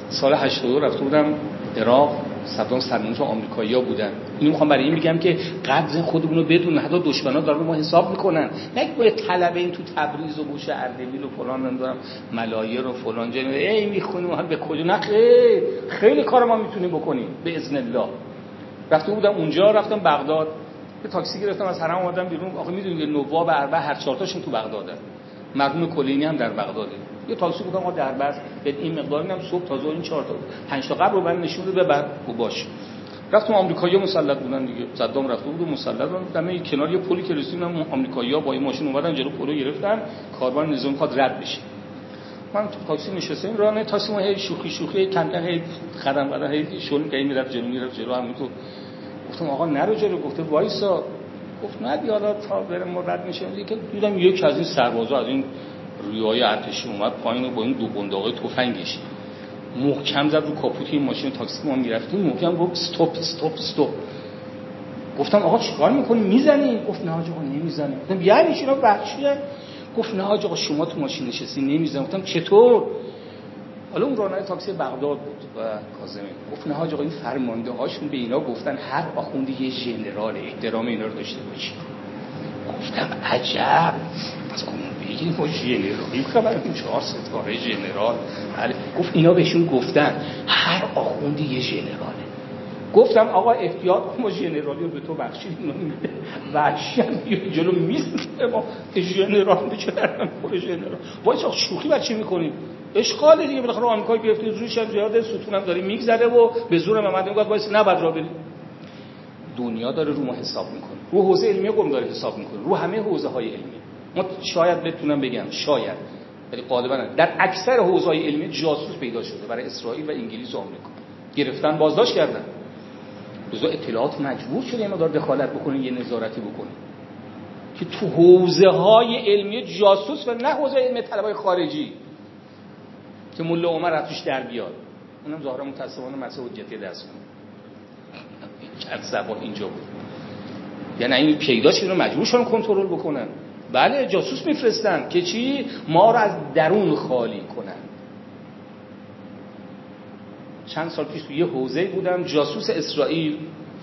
سال 82 رفته بودم عراق. صدام سرمایه‌گذار آمریکایی‌ها بودن. اینو می‌خوام برای این میگم که قدر خودمون رو بدون حتی دشمنا دارن ما حساب می‌کنن. نه باید طلبه این تو تبریز و گوشه اردبیل و فلان نمی‌دونم ملایر و فلان جنب ای می‌خونیم حال به کجا؟ نه خیلی خیلی کار ما می‌تونیم بکنیم. به اذن الله. رفته بودم اونجا رفتم بغداد. یه تاکسی گرفتم از حرم اومدم بیرون. آخه می‌دونید نواب اربعه هر چهار تاشون تو بغداده. مرحوم کلینی هم در بغداده. یه تاکسی گفتم ما دربست. این مقدار هم صبح تازه این چهار تا پنج تا قبر رو من نشون بده ببر و باش رفتم آمریکایی‌ها مسلط بودن دیگه. صدام رفته بود و مسلط بودن. دم کنار یه پلی که رسیدیم آمریکایی‌ها با این ماشین اومدن جلو پلو گرفتن. کاروان نظام خواد رد بشه. من تو تاکسی نشستم راه تاکسی ما هی شوخی شوخی کم کم هی قدم قدم هی شون گیم می‌رفت جلو می‌رفت جلو همینطور گفتم آقا نرو جلو. گفته وایسا. گفت نه حالا تا برم ما رد میشه که دیدم یک از این سربازا از این ریای ارتشی اومد پایین و با این دو بنداقه تفنگش محکم زد رو کاپوت این ماشین تاکسی ما می‌رفتیم محکم گفت استاپ استاپ استاپ گفتم آقا چیکار می‌کنی؟ می‌زنی؟ گفت نه آقا نمی‌زنه گفتم یعنی چرا بخشیه؟ گفت نه آقا شما تو ماشین نشستی نمی‌زنه گفتم چطور؟ حالا اون راننده تاکسی بغداد بود و کاظمی گفت نه آقا این فرمانده هاشون به اینا گفتن هر آخوندی یه ژنرال احترام اینا رو داشته باشی. گفتم عجب! پس بگیم ما ژنرالی خبر این چهار ستاره ژنرال بله. گفت اینا بهشون گفتن هر آخوندی یه ژنراله گفتم آقا احتیاط ما ژنرالی رو به تو بخشید اینا میده وحشی هم جلو میسته ما ژنرال در خور ژنرال وایس شوخی بچه می‌کنیم؟ اشغال دیگه بالاخره آمریکا گرفته روش هم زیاد ستونم داره میگذره و به زور محمد میگه وایس نباید را بریم. دنیا داره رو ما حساب می‌کنه. رو حوزه علمی قم داره حساب می‌کنه. رو همه حوزه های علمی ما شاید بتونم بگم شاید. ولی غالبا در اکثر حوزه‌های علمی جاسوس پیدا شده برای اسرائیل و انگلیس و آمریکا. گرفتن بازداشت کردن. روزا اطلاعات مجبور شده ما دار دخالت بکنه یه نظارتی بکنه. که تو حوزه های علمی جاسوس و نه حوزه علمی طلبای خارجی. که مله عمر رفتش در بیاد. اونم ظاهرا متاسفانه مسئله حجتی دست کنه چند سبا اینجا بود. یعنی این پیداش اینو مجبور شدن کنترل بکنن. بله جاسوس میفرستن که چی؟ ما رو از درون خالی کنن. چند سال پیش تو یه حوزه بودم جاسوس اسرائیل.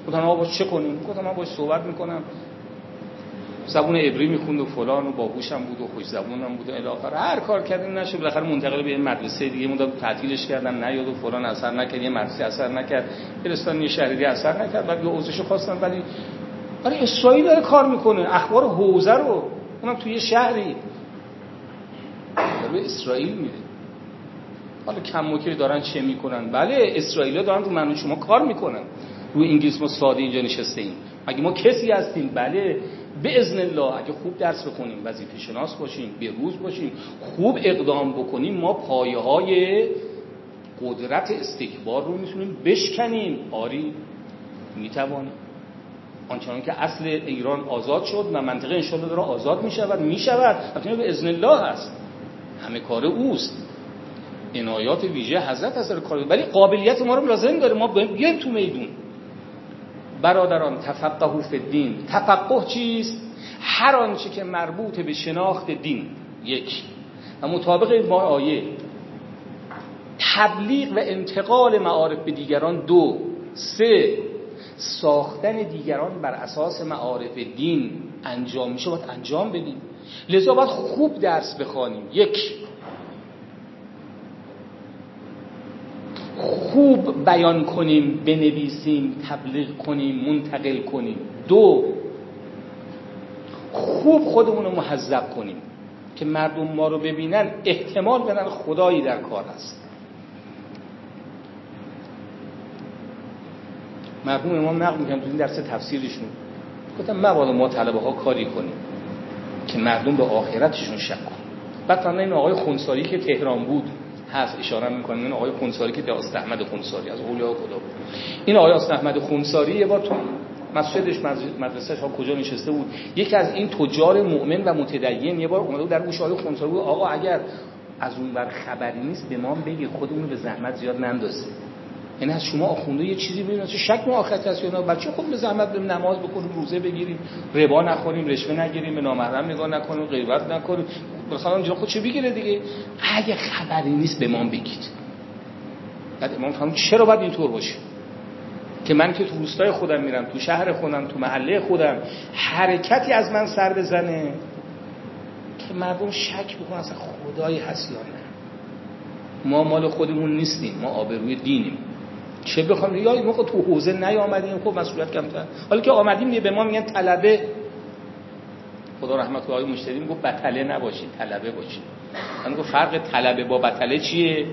گفتم آقا چه کنیم؟ گفتم من باش صحبت می‌کنم. زبون عبری می‌خوند و فلان و باهوشم بود و خوش زبونم بود و الی آخر. هر کار کردیم نشد. بالاخره منتقل به مدرسه دیگه مدام تعطیلش کردن نیاد و فلان اثر نکرد یه مدرسه اثر نکرد فرستادن یه شهری اثر نکرد بعد یه اوضاعشو خواستن ولی ولی اسرائیل داره کار می‌کنه. اخبار حوزه رو اونم توی شهری. به اسرائیل میده حالا کم دارن چه می‌کنن؟ بله اسرائیل دارن رو من شما کار می‌کنن. رو انگلیس ما ساده اینجا نشسته ایم. اگه ما کسی هستیم بله به ازن الله اگه خوب درس بخونیم وظیفه شناس باشیم به روز باشیم خوب اقدام بکنیم ما پایه های قدرت استکبار رو می‌تونیم بشکنیم. آری می‌توانیم. آنچنان که اصل ایران آزاد شد و منطقه انشالله داره آزاد می شود می شود به ازن الله هست. همه کار اوست. عنایات ویژه حضرت هست کار. ولی قابلیت ما رو لازم داره. ما بیایم تو میدون. برادران تفقه فی الدین. تفقه چیست؟ هر آنچه که مربوط به شناخت دین. یک. و مطابق با آیه. تبلیغ و انتقال معارف به دیگران. دو. سه. ساختن دیگران بر اساس معارف دین انجام میشه باید انجام بدیم. لذا باید خوب درس بخوانیم. یک خوب بیان کنیم بنویسیم تبلیغ کنیم منتقل کنیم. دو خوب خودمون رو محذب کنیم که مردم ما رو ببینن احتمال بدن خدایی در کار هست. مرحوم امام نقل می‌کنم تو این درس تفسیرشون. گفتم مبادا ما طلبه ها کاری کنیم که مردم به آخرتشون شک کنن. بعد این آقای خونساری که تهران بود هست اشاره می‌کنه این آقای خونساری که داست احمد خونساری از اولیاء خدا این آقای احمد خونساری یه بار تو مسجدش مدرسه ها کجا نشسته بود؟ یکی از این تجار مؤمن و متدین یه بار اومده بود در گوش آقای خونساری بود آقا اگر از اون بر خبری نیست به ما بگید خودمون به زحمت زیاد نندازه. یعنی از شما آخونده یه چیزی ببینید. چه شک آخرت هست یا نه بچه خود به زحمت بریم نماز بکنیم روزه بگیریم ربا نخوریم رشوه نگیریم به نامحرم نگاه نکنیم غیبت نکنیم. بخوام جلو خود چه بگیره دیگه؟ اگه خبری نیست به ما بگید. بعد امام فهمید چرا باید اینطور باشه؟ که من که تو روستای خودم میرم تو شهر خودم تو محله خودم حرکتی از من سر بزنه که مردم شک بکنن اصلا خدایی هست یا نه. ما مال خودمون نیستیم ما آبروی دینیم. چه بخوام؟ یا موقع تو حوزه نیامدیم خب مسئولیت کمتر. حالا که آمدیم به ما میگن طلبه. خدا رحمت الله مشتری میگه بتله نباشید طلبه باشید من گفت فرق طلبه با بتله چیه؟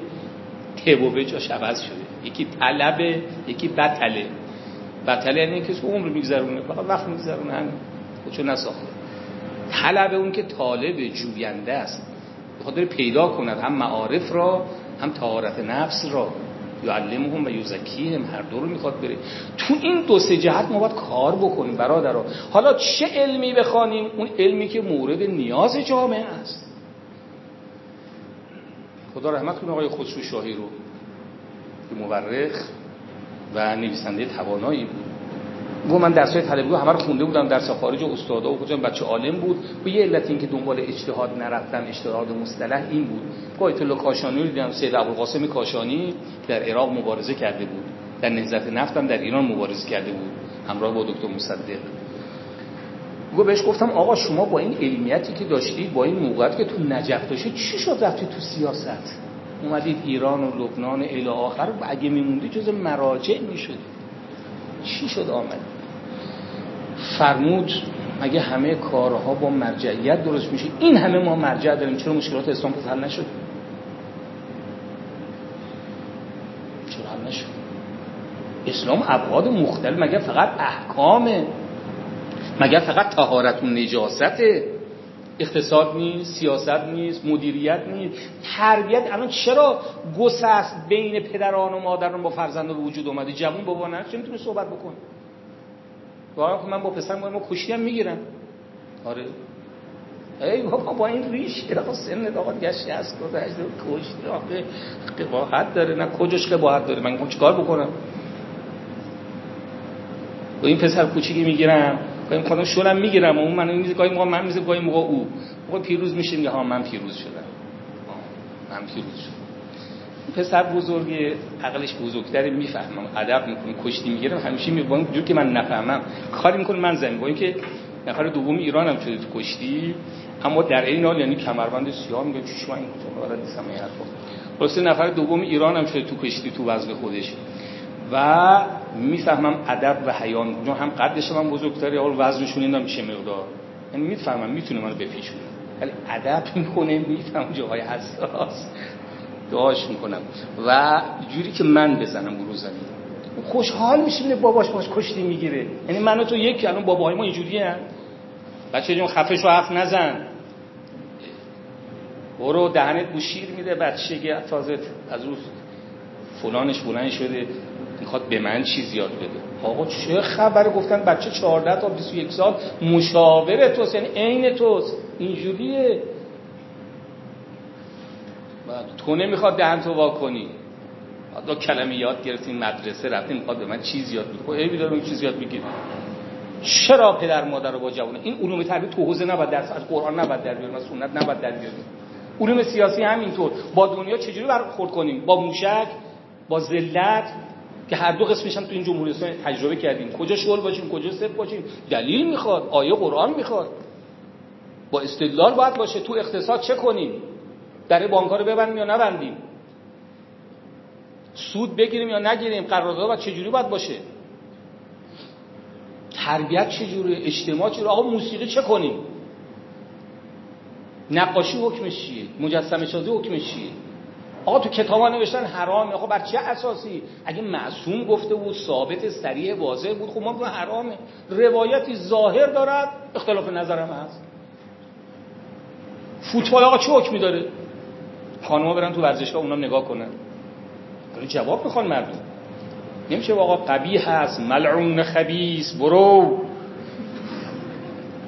تبوبه جاش عوض شده. یکی طلبه یکی بتله بتله یعنی کسی که عمر میگذرونه فقط وقت میگذرونه همین. خودشو نساخته؟ طلبه اون که طالب جوینده است. بخاطر پیدا کند هم معارف را هم طهارت نفس را. یعلمهم و یزکیهم هر دو رو می‌خواد بره. تو این دو سه جهت ما باید کار بکنیم برادرها حالا چه علمی بخوانیم؟ اون علمی که مورد نیاز جامعه است. خدا رحمت کنه آقای خسرو شاهی رو. که مورخ و نویسنده توانایی بود. گفت من درسای طلبگاه همه رو خونده بودم درس خارج و استادا و خودم بچه عالم بود. و یه علت این که دنبال اجتهاد نرفتم اجتهاد مصطلح این بود. آیت الله کاشانی رو دیدم سید ابوالقاسم کاشانی در عراق مبارزه کرده بود. در نهضت نفت هم در ایران مبارزه کرده بود. همراه با دکتر مصدق. گفت بهش گفتم آقا شما با این علمیتی که داشتید با این موقعیت که تو نجف داشتید چی شد رفتید تو سیاست؟ اومدید ایران و لبنان الی آخر اگه میموندی جز مراجع می‌شدید چی شد آمد؟ فرمود مگه همه کارها با مرجعیت درست میشه؟ این همه ما مرجع داریم چرا مشکلات اسلام حل نشد؟ چرا حل نشد؟ اسلام ابعاد مختلف مگه فقط احکامه؟ مگه فقط طهارت و نجاسته؟ اقتصاد نیست سیاست نیست مدیریت نیست. تربیت الان چرا گسست بین پدران و مادران با فرزندان به وجود اومده؟ جوون بابا نه چه می‌تونه صحبت بکنه؟ واقعا من با پسر ما کشتی هم می‌گیرم آره. ای بابا با این ریش آقا سن آقا گشت از گذشت کشتی آخه قباحت داره. نه کجاش قباحت داره؟ من چیکار بکنم؟ با این پسر کوچیکی می‌گیرم. گاهی خودم شورم می‌گیرم و اون منو میزه گاهی موقع من میزه گاهی موقع او. موقع پیروز میشه میگه ها من پیروز شدم. من پیروز شدم. پسر بزرگی عقلش بزرگتره می‌فهمم ادب می‌کنه کشتی می‌گیرم همیشه میگم جور که من نفهمم. کاری می‌کنه من زمین. با اینکه نفر دوم ایرانم شده تو کشتی اما در این حال یعنی کمربند سیاه میگه چی شما این کجا بلد نیستم این حرفا. نفر دوم ایرانم شده تو کشتی تو وزن خودش. و می‌فهمم ادب و حیان. اونجا هم قدش من بزرگتره حال وزنشون اینا میشه مقدار. یعنی می‌فهمم می‌تونه منو بپیچونه ولی ادب می‌کنه میفهم جاهای حساس. دعاش می‌کنم. و جوری که من بزنم رو زمین. خوشحال میشه باباش باش کشتی می‌گیره. یعنی من تو یک الان باباهای ما اینجوری هم بچه جون خفه شو حرف نزن. برو دهنت بو شیر میده بچه تازه از روز فلانش فلان شده. می‌خواد به من چیز یاد بده. آقا چه خبره گفتن بچه 14 تا 21 سال مشاور توست یعنی عین توست. اینجوریه. تو نمی‌خواد دهن تو وا کنی. دو کلمه یاد گرفتیم مدرسه رفتیم می‌خواد به من چیز یاد بده. خب عیبی داره چیز یاد بگیر چرا پدر مادر رو با جوانه این علوم تربیت تو حوزه نباید درس از قرآن نباید در بیاریم از سنت نباید در بیاریم. علوم سیاسی همینطور. با دنیا چجوری برخورد کنیم؟ با موشک با ذلت که هر دو قسمش هم تو این جمهوری اسلامی تجربه کردیم. کجا شغل باشیم کجا صفر باشیم؟ دلیل می‌خواد آیه قرآن می‌خواد. با استدلال باید باشه تو اقتصاد چه کنیم؟ در بانک‌ها رو ببندیم یا نبندیم؟ سود بگیریم یا نگیریم؟ قرارداد باید چجوری باید باشه؟ تربیت چجوری اجتماع چجوری آقا موسیقی چه کنیم؟ نقاشی حکمش چیه؟ مجسمه سازی حکمش چیه؟ آقا تو کتابا نوشتن حرامه آقا بر چه اساسی؟ اگه معصوم گفته بود ثابت سریع واضح بود خب ما به حرامه. روایتی ظاهر دارد اختلاف نظرم هست. فوتبال آقا چه حکمی داره؟ خانم‌ها برن تو ورزشگاه اونا نگاه کنن. جواب می‌خوان مردم. نمیشه آقا قبیح هست. ملعون خبیس برو.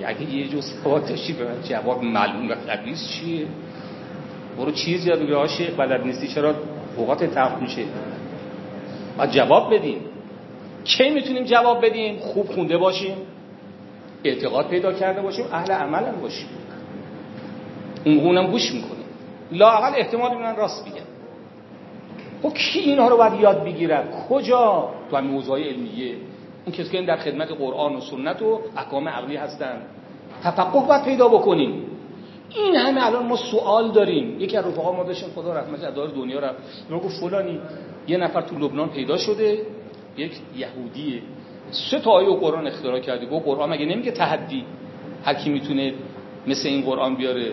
اگه یه جو سواد داشتی به من جواب ملعون خبیس چیه؟ برو چیز یاد بگیر آشه بلد نیستی چرا اوقات تخت میشه؟ باید جواب بدیم کی می‌تونیم جواب بدیم؟ خوب خونده باشیم. اعتقاد پیدا کرده باشیم اهل عمل هم باشیم. اون گوش می‌کنیم لاقل احتمال می‌دونن راست بگن خب کی اینها رو باید یاد بگیرد کجا؟ تو همین موضوع علمیه. اون کسی که در خدمت قرآن و سنت و احکام عقلی هستن. تفقه باید پیدا بکنیم. این همه الان ما سوال داریم. یکی از رفقا ما داشتیم خدا رحمت ادار دنیا رو ما گفت فلانی یه نفر تو لبنان پیدا شده یک یهودیه. سه تا آیه قرآن اختراع کرده. گفت قرآن مگه نمیگه تحدی؟ هر کی می‌تونه مثل این قرآن بیاره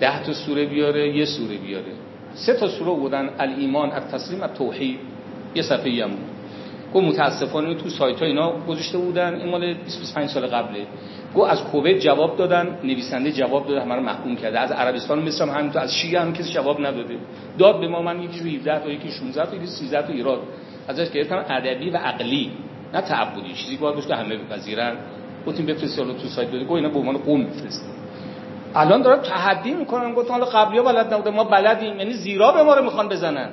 ده تا سوره بیاره یه سوره بیاره. سه تا سوره بودن الایمان التسلیم التوحید یه صفحه هم بود. گفت متاسفانه تو سایت ها اینا گذاشته بودن. این مال 25 سال قبله. گو از کویت جواب دادن. نویسنده جواب داده. همه رو محکوم کرده. از عربستان مصر هم همینطور از شیعه هم کسی جواب نداده. داد به ما من یکی 17 تا یکی 16 تا یکی 13 تا ایراد. ازش گرفتم ادبی و عقلی. نه تعبدی. چیزی که باید همه بپذیرن. گفتیم بفرستی حالا تو سایت بده. گو اینا به عنوان قوم بفرست الان دارم تحدی می‌کنن گفتم حالا قبلی بلد نبوده ما بلدیم. یعنی زیرا به ما رو می‌خوان بزنن.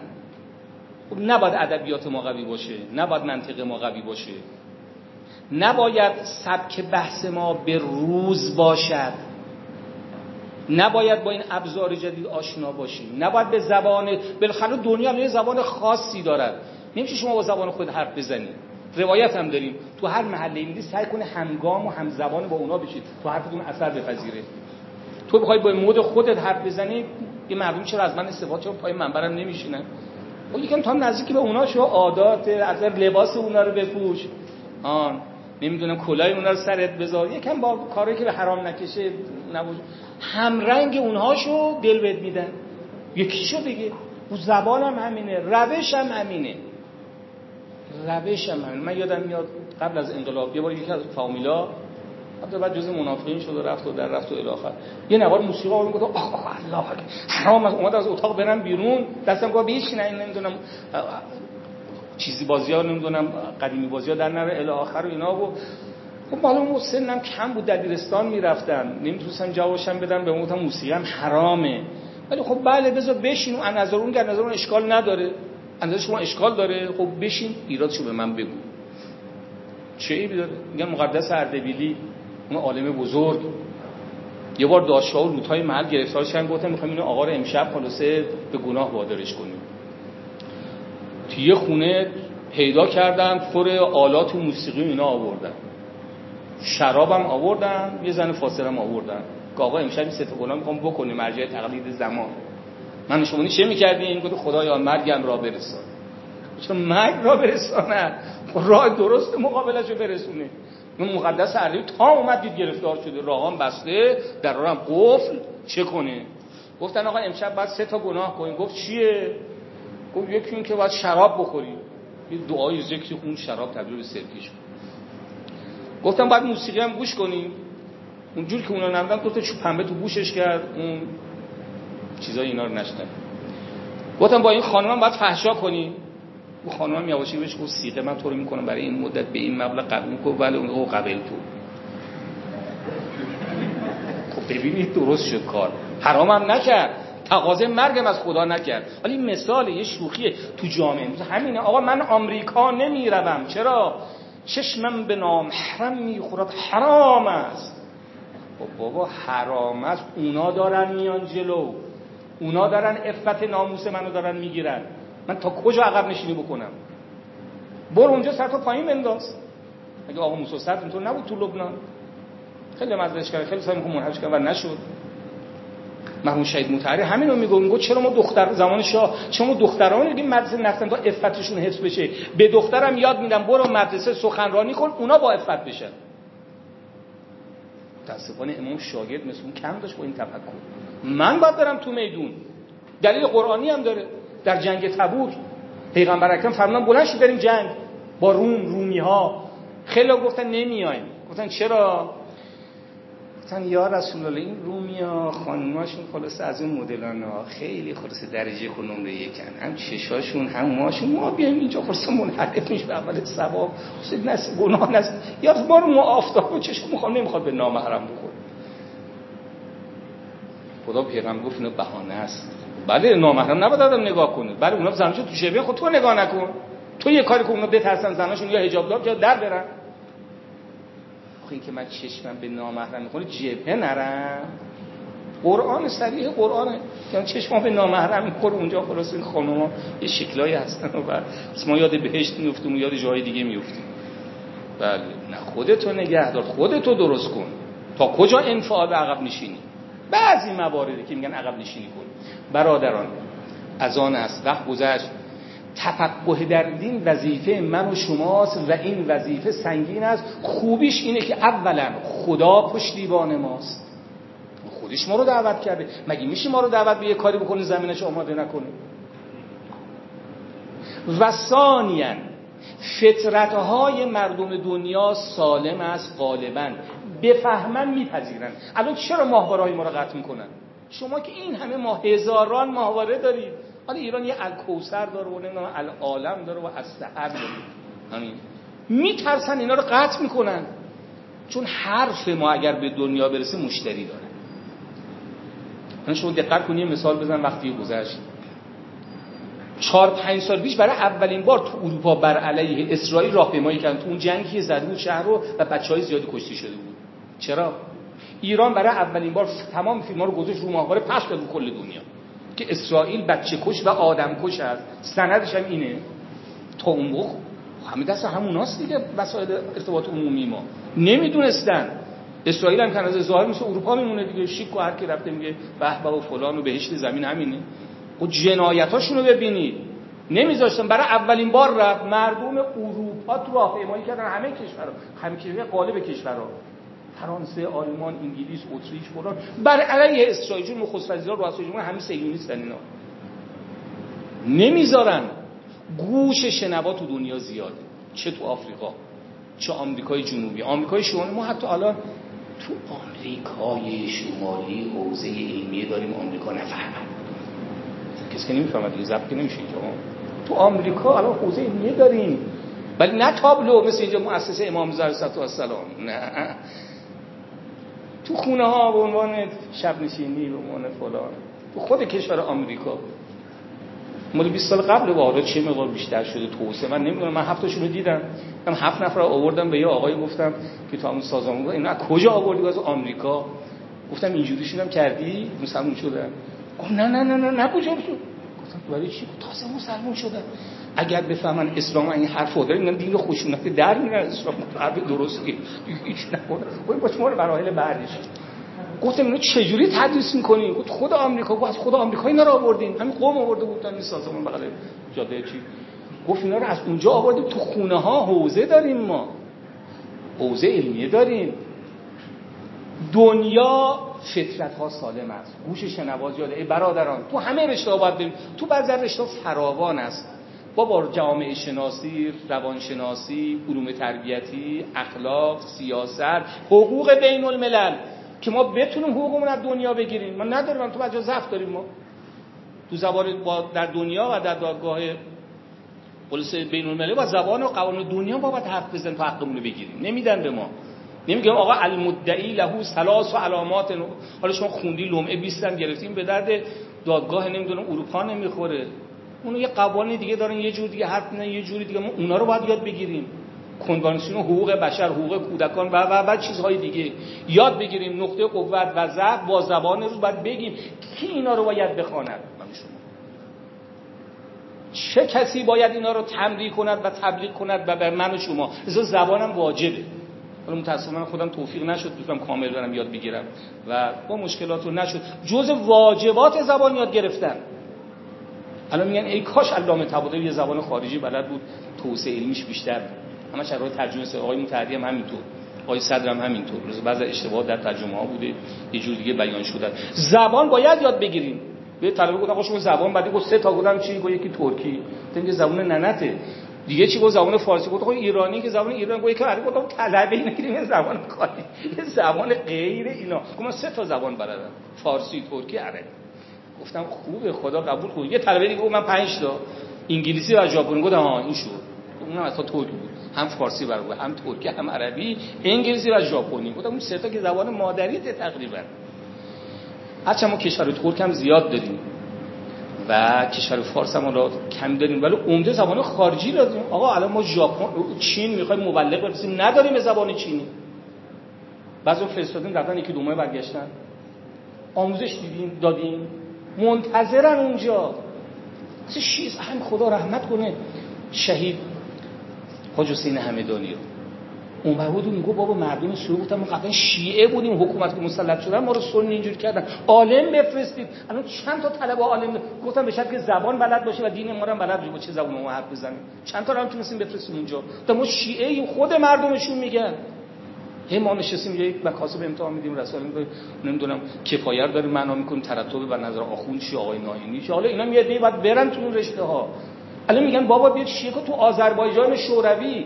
خب نباید ادبیات ما قوی باشه نباید منطق ما قوی باشه. نباید سبک بحث ما به روز باشد. نباید با این ابزار جدید آشنا باشیم. نباید به زبان بالاخره دنیا یه زبان خاصی دارد. نمیشه شما با زبان خود حرف بزنید. روایت هم داریم. تو هر محله میدی سعی کنه همگام و همزبان با اونا بشید تو حرفتون اثر بپذیره. تو بخوای با مود خودت حرف بزنی یه مردم چرا از من استفاده چرا پای منبرم نمیشینن خب یکم تا نزدیک به اونا شو عادات از لباس اونا رو بپوش. آن نمی‌دونم کلاه اونا رو سرت بذار. یکم با کاری که به حرام نکشه نبود رنگ اونها شو دل بد میدن. یکیشو بگه او زبانم همینه روش هم همینه. روش هم همینه. من یادم میاد قبل از انقلاب یه بار یکی از فامیلا حتی بعد جز منافقین شد و رفت و در رفت و الاخر یه نوار موسیقی آورد گفت آه الله حرام اومد از اتاق برم بیرون. دستم گفت بشین این نمی‌دونم چیزی بازی ها نمی‌دونم قدیمی بازی ها در نره الاخر و اینا. و خب معلوم سنم کم بود دبیرستان می‌رفتم. نمی‌تونستم جوابشم بدم به گفتم موسیقی هم حرامه. ولی خب بله بذار بشین. و نظر اون نظر اون اشکال نداره. اندازه شما اشکال داره. خب بشین ایرادشو به من بگو. چه ای داره؟ میگن مقدس اردبیلی اون عالم بزرگ. یه بار داشته و روتای محل گرفتار شدن گفتن می‌خوایم اینو آقا رو امشب خلاصه به گناه وادارش کنیم. توی یه خونه پیدا کردن پر آلات و موسیقی اینا آوردن. شرابم آوردن یه زن فاصله آوردن. آقا امشب این سه گناه می‌خوام بکنیم مرجع تقلید زمان. من شما چه می‌کردیم؟ گفت خدایا مرگم را برسان. چون مرگ را برسانه. راه درست مقابلش رو برسونه اون مقدس علی تا اومد دید گرفتار شده. راهان بسته درارم قفل. چه کنه؟ گفتن آقا امشب باید سه تا گناه کنیم. گفت چیه؟ گفت یکی این که باید شراب بخوری یه دعای ذکری خون شراب تبدیل به سرکیش گفتم باید موسیقی هم گوش کنیم. اونجور که اونا نمیدن گفت چوب پنبه تو گوشش کرد. اون چیزای اینا رو نشتن. گفتم با این خانم هم باید فحشا کنیم. او خانم یواشی بهش گفت سیغه من تو رو می‌کنم برای این مدت به این مبلغ قبول کن ولی اون قبل تو. خب ببینید درست شد کار. حرام هم نکرد. تقاضای مرگم از خدا نکرد. ولی مثال یه شوخیه. تو جامعه همینه. آقا من آمریکا نمی‌روم. چرا؟ چشمم به نامحرم می‌خورد. حرام است. خب بابا حرام است. اونا دارن میان جلو. اونا دارن افت ناموس منو دارن می‌گیرن. من تا کجا عقب نشینی بکنم؟ برو اونجا سر تا پایین بنداز. اگه آقا موسی صدر اینطور نبود تو لبنان. خیلی مزدش کرد خیلی سعی می‌کنه منحرفش کرد و نشد. مرحوم شهید متحری همین رو میگو میگو چرا ما دختر زمان شاه چرا ما دختران دیگه مدرسه نفتن تا افتشون حفظ بشه؟ به دخترم یاد میدم برو مدرسه سخنرانی کن اونا با افت بشن. متاسفانه امام شاگرد مثل اون کم داشت با این تفکر. من باید برم تو میدون. دلیل قرآنی هم داره. در جنگ تبوک پیغمبر اکرم فرمودن بلند شید بریم جنگ. با روم رومی ها خیلی گفتن نمیایم. گفتن چرا؟ گفتن یا رسول الله این رومیا خانماشون خلاص از اون مدلان ها خیلی خلاص درجه خونم رو یکن. هم چشاشون هم ماشون ما بیایم اینجا خلاص منحرف میشه به اول ثواب. خلاص نس گناه نست یا ما رو ما آفتاب و چشم می‌خوام نمی‌خواد به نامحرم بخور خدا پیغمبر گفت اینو بهانه است. بله نامحرم نباید آدم نگاه کنه. بله اونا زناشو تو شبیه خود تو نگاه نکن. تو یه کاری که اونا بترسن زناشون یا حجاب دار یا در برن. این که من چشمم به نامحرم می‌کنه جبهه نرم. قرآن صریح قرآنه. که چشمم به نامحرم می‌کنه اونجا خلاص این خانوما یه شکلایی هستن و ما یاد بهشت میفتیم و یاد جای دیگه میفتیم بله نه خودتو نگه دار خودتو درست کن. تا کجا انفعال عقب نشینی؟ بعضی مواردی که میگن عقب نشینی کن. برادران از آن است وقت گذشت. تفقه در دین وظیفه من و شماست و این وظیفه سنگین است. خوبیش اینه که اولا خدا پشتیبان ماست. خودش ما رو دعوت کرده. مگه میشه ما رو دعوت به یه کاری بکنه زمینش آماده نکنه؟ و ثانیا فطرتهای مردم دنیا سالم است غالبا. بفهمن میپذیرن. الان چرا ماهواره ما رو قطع می‌کنن؟ شما که این همه ماه هزاران ماهواره دارید. حالا ایران یه الکوسر داره و نمی‌دونم العالم داره و السحر داره. همین. میترسن اینا رو قطع می‌کنن. چون حرف ما اگر به دنیا برسه مشتری داره. من شما دقت کنید مثال بزن وقتی گذشت. چهار پنج سال پیش برای اولین بار تو اروپا بر علیه اسرائیل راهپیمایی کردن. تو اون جنگی زده بود شهر رو و بچه های زیادی کشته شده بود. چرا؟ ایران برای اولین بار تمام فیلم ها رو گذاشت رو ماهواره پخش کرد کل دنیا. که اسرائیل بچه کش و آدم کش است. سندش هم اینه. تا اون همه دست هموناست دیگه وسایل ارتباط عمومی ما. نمی‌دونستن. اسرائیل هم کنازه ظاهر میشه اروپا میمونه دیگه. شیک و هر کی رفته میگه به و فلان و بهشت زمین همینه. و جنایتاشونو ببینید. نمیذاشتن. برای اولین بار رفت مردم اروپا تو راهپیمایی کردن. همه کشورها. همه کشور قالب کشورها. فرانسه آلمان انگلیس اتریش فلان. بر علیه اسرائیل نخست وزیرا رؤسای جمهور همه صهیونیستن اینا. نمی‌ذارن. گوش شنوا تو دنیا زیاده چه تو آفریقا چه آمریکای جنوبی. آمریکای شمالی. ما حتی الان تو آمریکای شمالی حوزه علمیه داریم آمریکا نفهمد کسی که نمی‌فهمد دیگه زبط که نمیشه اینجا. تو آمریکا الان حوزه علمیه داریم. ولی نه تابلو مثل اینجا مؤسسه امام زهر و السلام. نه. تو خونه ها به عنوان شب نشینی به عنوان فلان. تو خود کشور آمریکا. مال 20 سال قبل وارد چه مقدار بیشتر شده توسعه من نمی‌دونم من هفتاشون رو دیدم. من هفت نفر آوردم به یه آقای گفتم که تا همون سازمان بود اینا کجا آوردی؟ از آمریکا. گفتم اینجوریشون هم کردی؟ مسلمون شدن گفت نه نه نه نه نه کجا برای چی؟ تازه مسلمون شدن اگر بفهمن اسلام این حرفو داره اینا دین خشونت در میرن اسلام حرف درستی هیچ نکنه وای با شما مراحل بعدش. گفتم اینو چجوری تدریس می‌کنین گفت خود آمریکا گفت از خود آمریکا اینا رو آوردین. همین قوم آورده بودن این سازمان بغل جاده چی؟ گفت اینا رو از اونجا آوردیم تو خونه ها حوزه داریم ما. حوزه علمیه داریم. دنیا فطرت ها سالم است. گوش شنواز یاده ای برادران تو همه رشته ها باید بریم. تو بعضی رشته فراوان است. با جامعه شناسی، روانشناسی، علوم تربیتی، اخلاق، سیاست، حقوق بین الملل که ما بتونیم حقوقمون از دنیا بگیریم. ما نداریم. تو بجا ضعف داریم ما. تو زبان با در دنیا و در دادگاه پلیس بین الملل با زبان و قوانین دنیا با باید حرف بزنیم تا حقمون رو بگیریم. نمیدن به ما. نمیگم آقا المدعی له ثلاث و علامات حالا شما خوندی لمعه 20 هم گرفتیم به درد دادگاه نمی‌دونم اروپا نمی‌خوره. اونو یه قوانین دیگه دارن یه جور دیگه حرف یه جوری دیگه. ما اونا رو باید یاد بگیریم. کنوانسیون حقوق بشر حقوق کودکان و و و چیزهای دیگه. یاد بگیریم نقطه قوت و ضعف با زبان روز باید بگیم کی اینا رو باید بخواند. چه کسی باید اینا رو تمرین کند و تبلیغ کند؟ و به من و شما. زبانم واجبه. حالا متاسفانه خودم توفیق نشد دوستم کامل برم یاد بگیرم. و با مشکلات رو نشد. جز واجبات زبان یاد گرفتن. الان میگن ای کاش علامه طباطبایی یه زبان خارجی بلد بود توسعه علمیش بیشتر. همه شرایط ترجمه سه آقای متحدی هم همینطور. آقای صدر هم همینطور. روز بعضی اشتباهات در ترجمه ها بوده. یه جور دیگه بیان شده زبان باید یاد بگیریم. به طلبه گفتم شما زبان بعدی گفت سه تا گفتم چی؟ گفت یکی ترکی. دیگه زبان ننته. دیگه چی گفت؟ زبان فارسی گفت. خب ایرانی که زبان ایران گفت که عربی گفتم طلبه اینه که زبان کاری. یه زبان غیر اینا. گفتم سه تا زبان بلدم. فارسی ترکی عربی. گفتم خوبه خدا قبول کنه. یه طلبه دیگه گفت من 5 تا. انگلیسی و ژاپنی. گفتم ها این شد اونم اصلا ترکی بود. هم فارسی برای هم ترکی هم عربی انگلیسی و ژاپنی. گفتم اون سه تا که زبان مادریته تقریبا. هرچند ما کشور ترک هم زیاد داریم. و کشور فارس هم را کم داریم. ولی عمده زبان خارجی داریم. آقا الان ما ژاپن چین می‌خوایم مبلغ بفرستیم نداریم زبان چینی. بعضی فرستادیم رفتن یکی دو ماه برگشتن. آموزش دیدیم دادیم. منتظرن اونجا. شیز هم خدا رحمت کنه. شهید حاج حسین همدانی رو. اون بود میگو بابا مردم سوری گفتم ما قبلا شیعه بودیم حکومت که مسلط شدن ما رو سنی اینجوری کردن. عالم بفرستید. الان چند تا طلبه عالم گفتم به که زبان بلد باشه و دین ما رو بلد باشه. با چه زبون ما حرف بزنیم؟ چند تا رو هم تونستیم بفرستیم اونجا تا ما شیعه خود مردمشون میگن. هی ما نشستیم یک مکاسب امتحان میدیم رسال نمی‌دونم کفایت داریم معنا می‌کنیم ترتب بر نظر آخوند چی آقای ناینی حالا اینا میاد بعد برن تو اون رشته ها الان میگن بابا بیاد شیعه تو آذربایجان شوروی.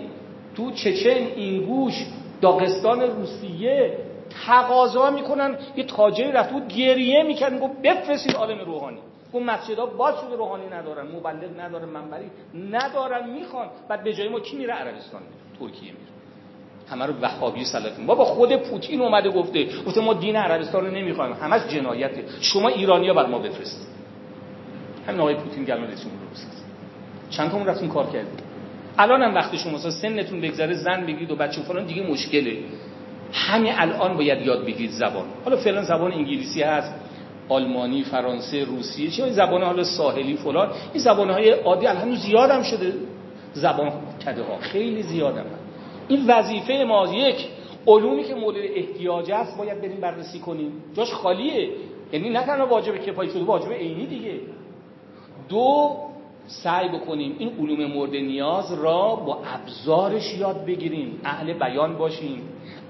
تو چچن اینگوش داغستان روسیه تقاضا می‌کنن. یه تاجری رفت بود گریه می‌کرد گفت بفرستید عالم روحانی. اون مسجدها باز شده روحانی ندارن مبلغ ندارن منبری ندارن می‌خوان. بعد به جای ما کی میره؟ عربستان میره ترکیه میره. همه رو وهابی سلفی بابا خود پوتین اومده گفته گفته ما دین عربستان رو نمی‌خوایم. همش جنایته شما ایرانیا بر ما بفرستید. همین آقای پوتین گلم رئیس جمهور چند تا رفتون کار کردید الان هم وقتی شما سنتون بگذره زن بگید و بچه فلان دیگه مشکله. همین الان باید یاد بگیرید زبان. حالا فعلا زبان انگلیسی هست آلمانی فرانسه روسیه چه زبان حالا ساحلی فلان. این زبان های عادی الان زیاد هم شده. زبان کده ها خیلی زیاد هم. این وظیفه ما یک علومی که مورد احتیاج است باید بریم بررسی کنیم. جاش خالیه. یعنی نه تنها واجب کفایی شده واجب عینی دیگه. دو سعی بکنیم این علوم مورد نیاز را با ابزارش یاد بگیریم. اهل بیان باشیم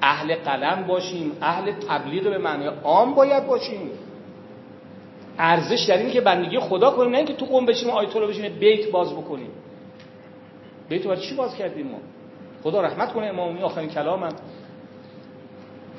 اهل قلم باشیم اهل تبلیغ به معنی عام باید باشیم. ارزش در اینه که بندگی خدا کنیم نه اینکه تو قوم بشیم آیت الله بشیم بیت باز بکنیم. بیت باز چی باز کردیم ما؟ خدا رحمت کنه امامی آخرین کلامم.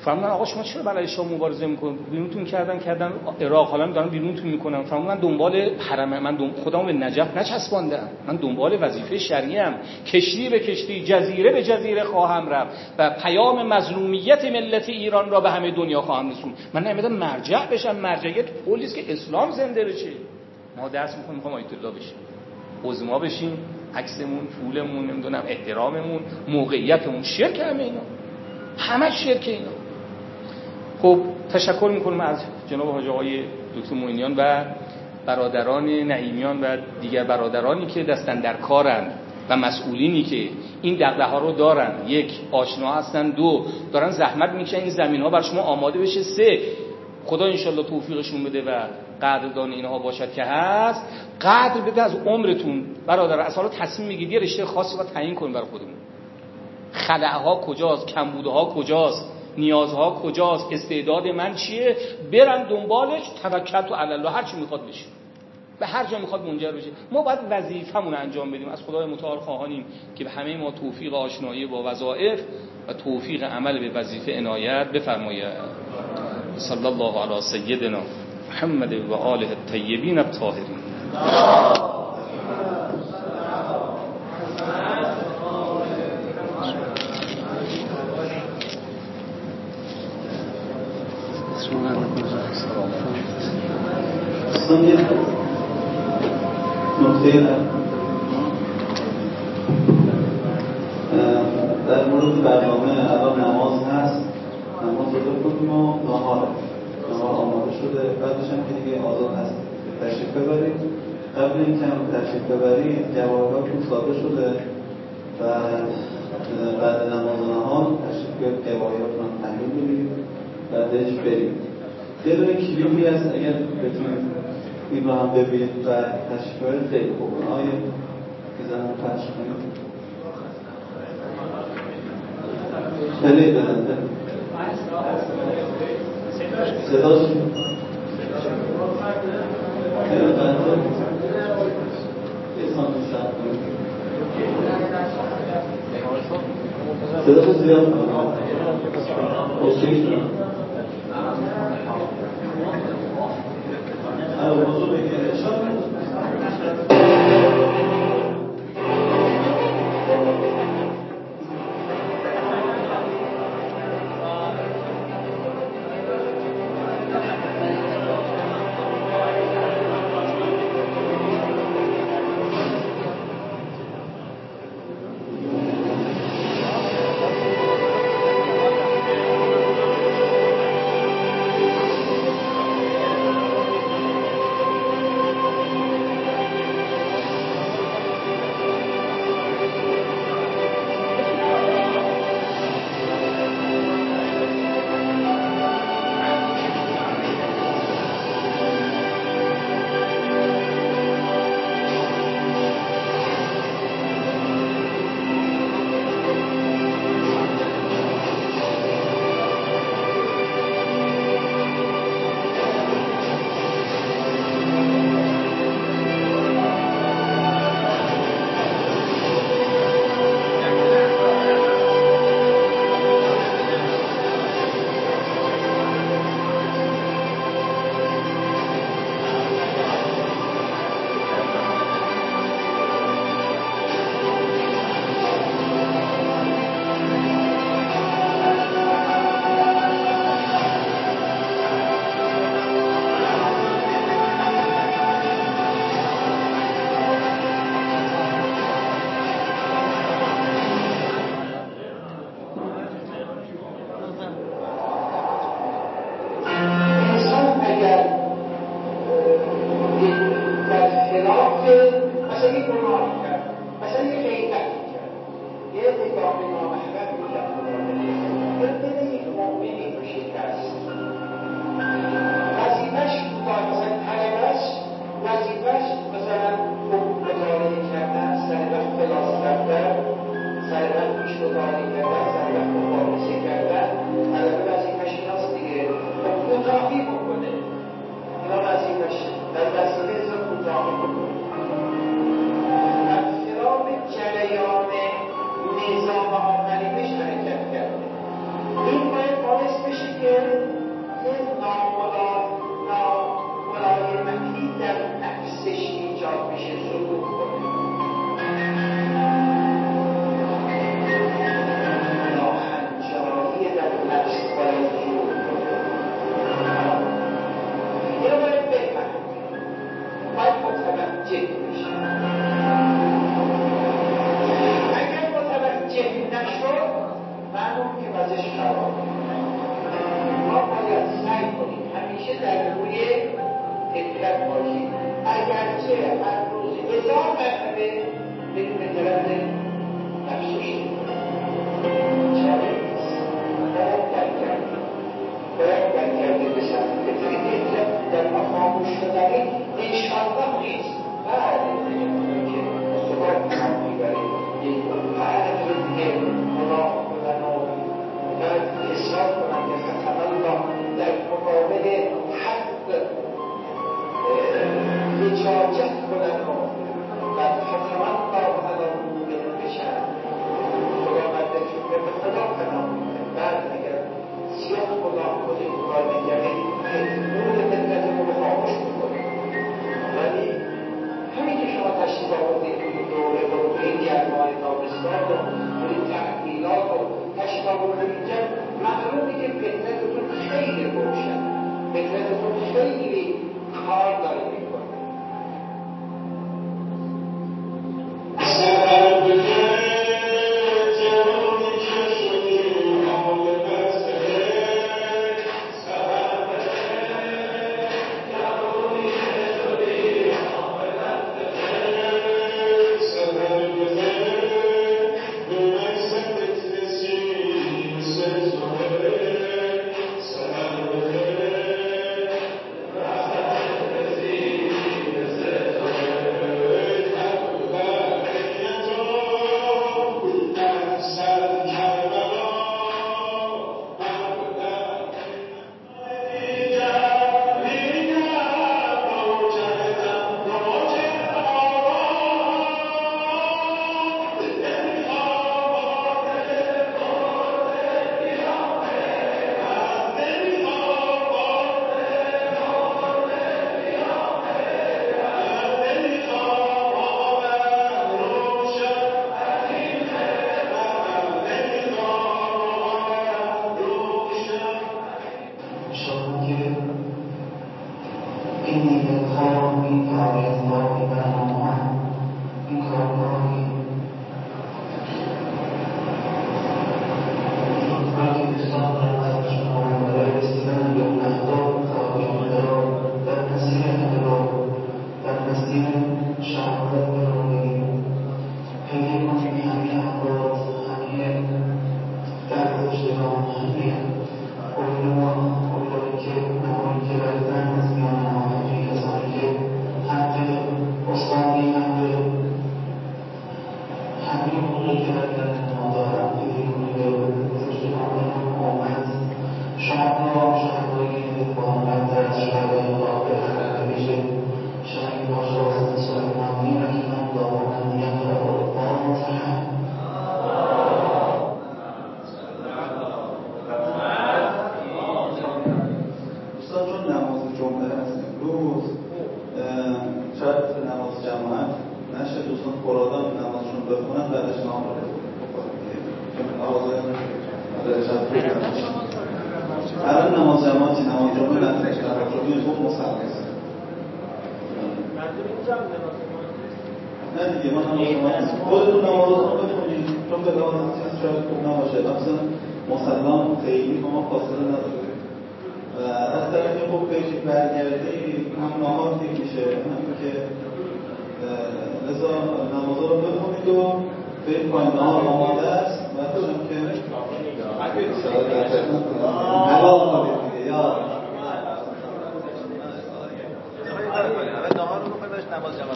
فرمودن آقا شما چرا برای شما مبارزه می‌کنید؟ بیرونتون کردن کردن عراق. حالا دارن بیرونتون می‌کنن. فرمودن دنبال حرم من دنبال خودمو به نجف نچسباندم. من دنبال وظیفه شرعی ام. کشتی به کشتی جزیره به جزیره خواهم رفت و پیام مظلومیت ملت ایران را به همه دنیا خواهم رسون من نمی‌دونم مرجع بشم مرجعیت پلیس که اسلام زنده بشه. ما دست می‌کنیم می‌خوام آیت الله بشیم عظما بشیم عکسمون پولمون نمی‌دونم احتراممون موقعیتمون شرک همه اینا. همه شرک اینا. خب تشکر می‌کنم از جناب حاج آقای دکتر موینیان و برادران نعیمیان و دیگر برادرانی که دستن در کارن و مسئولینی که این دقده ها رو دارن. یک آشنا هستن. دو دارن زحمت می‌کشن. این زمین ها بر شما آماده بشه. سه خدا انشالله توفیقشون بده و قدردان اینها باشد که هست. قدر بده از عمرتون. برادر اصلا تصمیم میگید یه رشته خاصی رو تعیین کنید برای خودمون. خلعها کجاست؟ کمبودها کجاست؟ نیازها کجاست؟ استعداد من چیه؟ برن دنبالش توکل تو الله هر چی می‌خواد بشه. به هر جا می‌خواد منجر بشه. ما باید وظیفمون انجام بدیم. از خدای متعال خواهانیم که به همه ما توفیق آشنایی با وظایف و توفیق عمل به وظیفه عنایت بفرماید. صلی الله علی سیدنا محمد و آله الطیبین الطاهرین دوستان یه نکته در مورد برنامه الان نماز هست نماز رو بکنیم و نهار نهار آماده شده بعدش هم که دیگه آزاد هست تشریف ببرید قبل اینکه هم تشریف ببرید جواباتون ساده شده و بعد نماز نهار تشریف بیاد جوایاتون هم تحلیل بگیرید بعدش برید. یه دونه کلیپی هست اگر بتونید این رو هم ببینید و تشریف ببرید خیلی خوبه. آیه بزنم پخش کنید. بله بزن صداش؟ صدا تو اس لیے اس چیز کا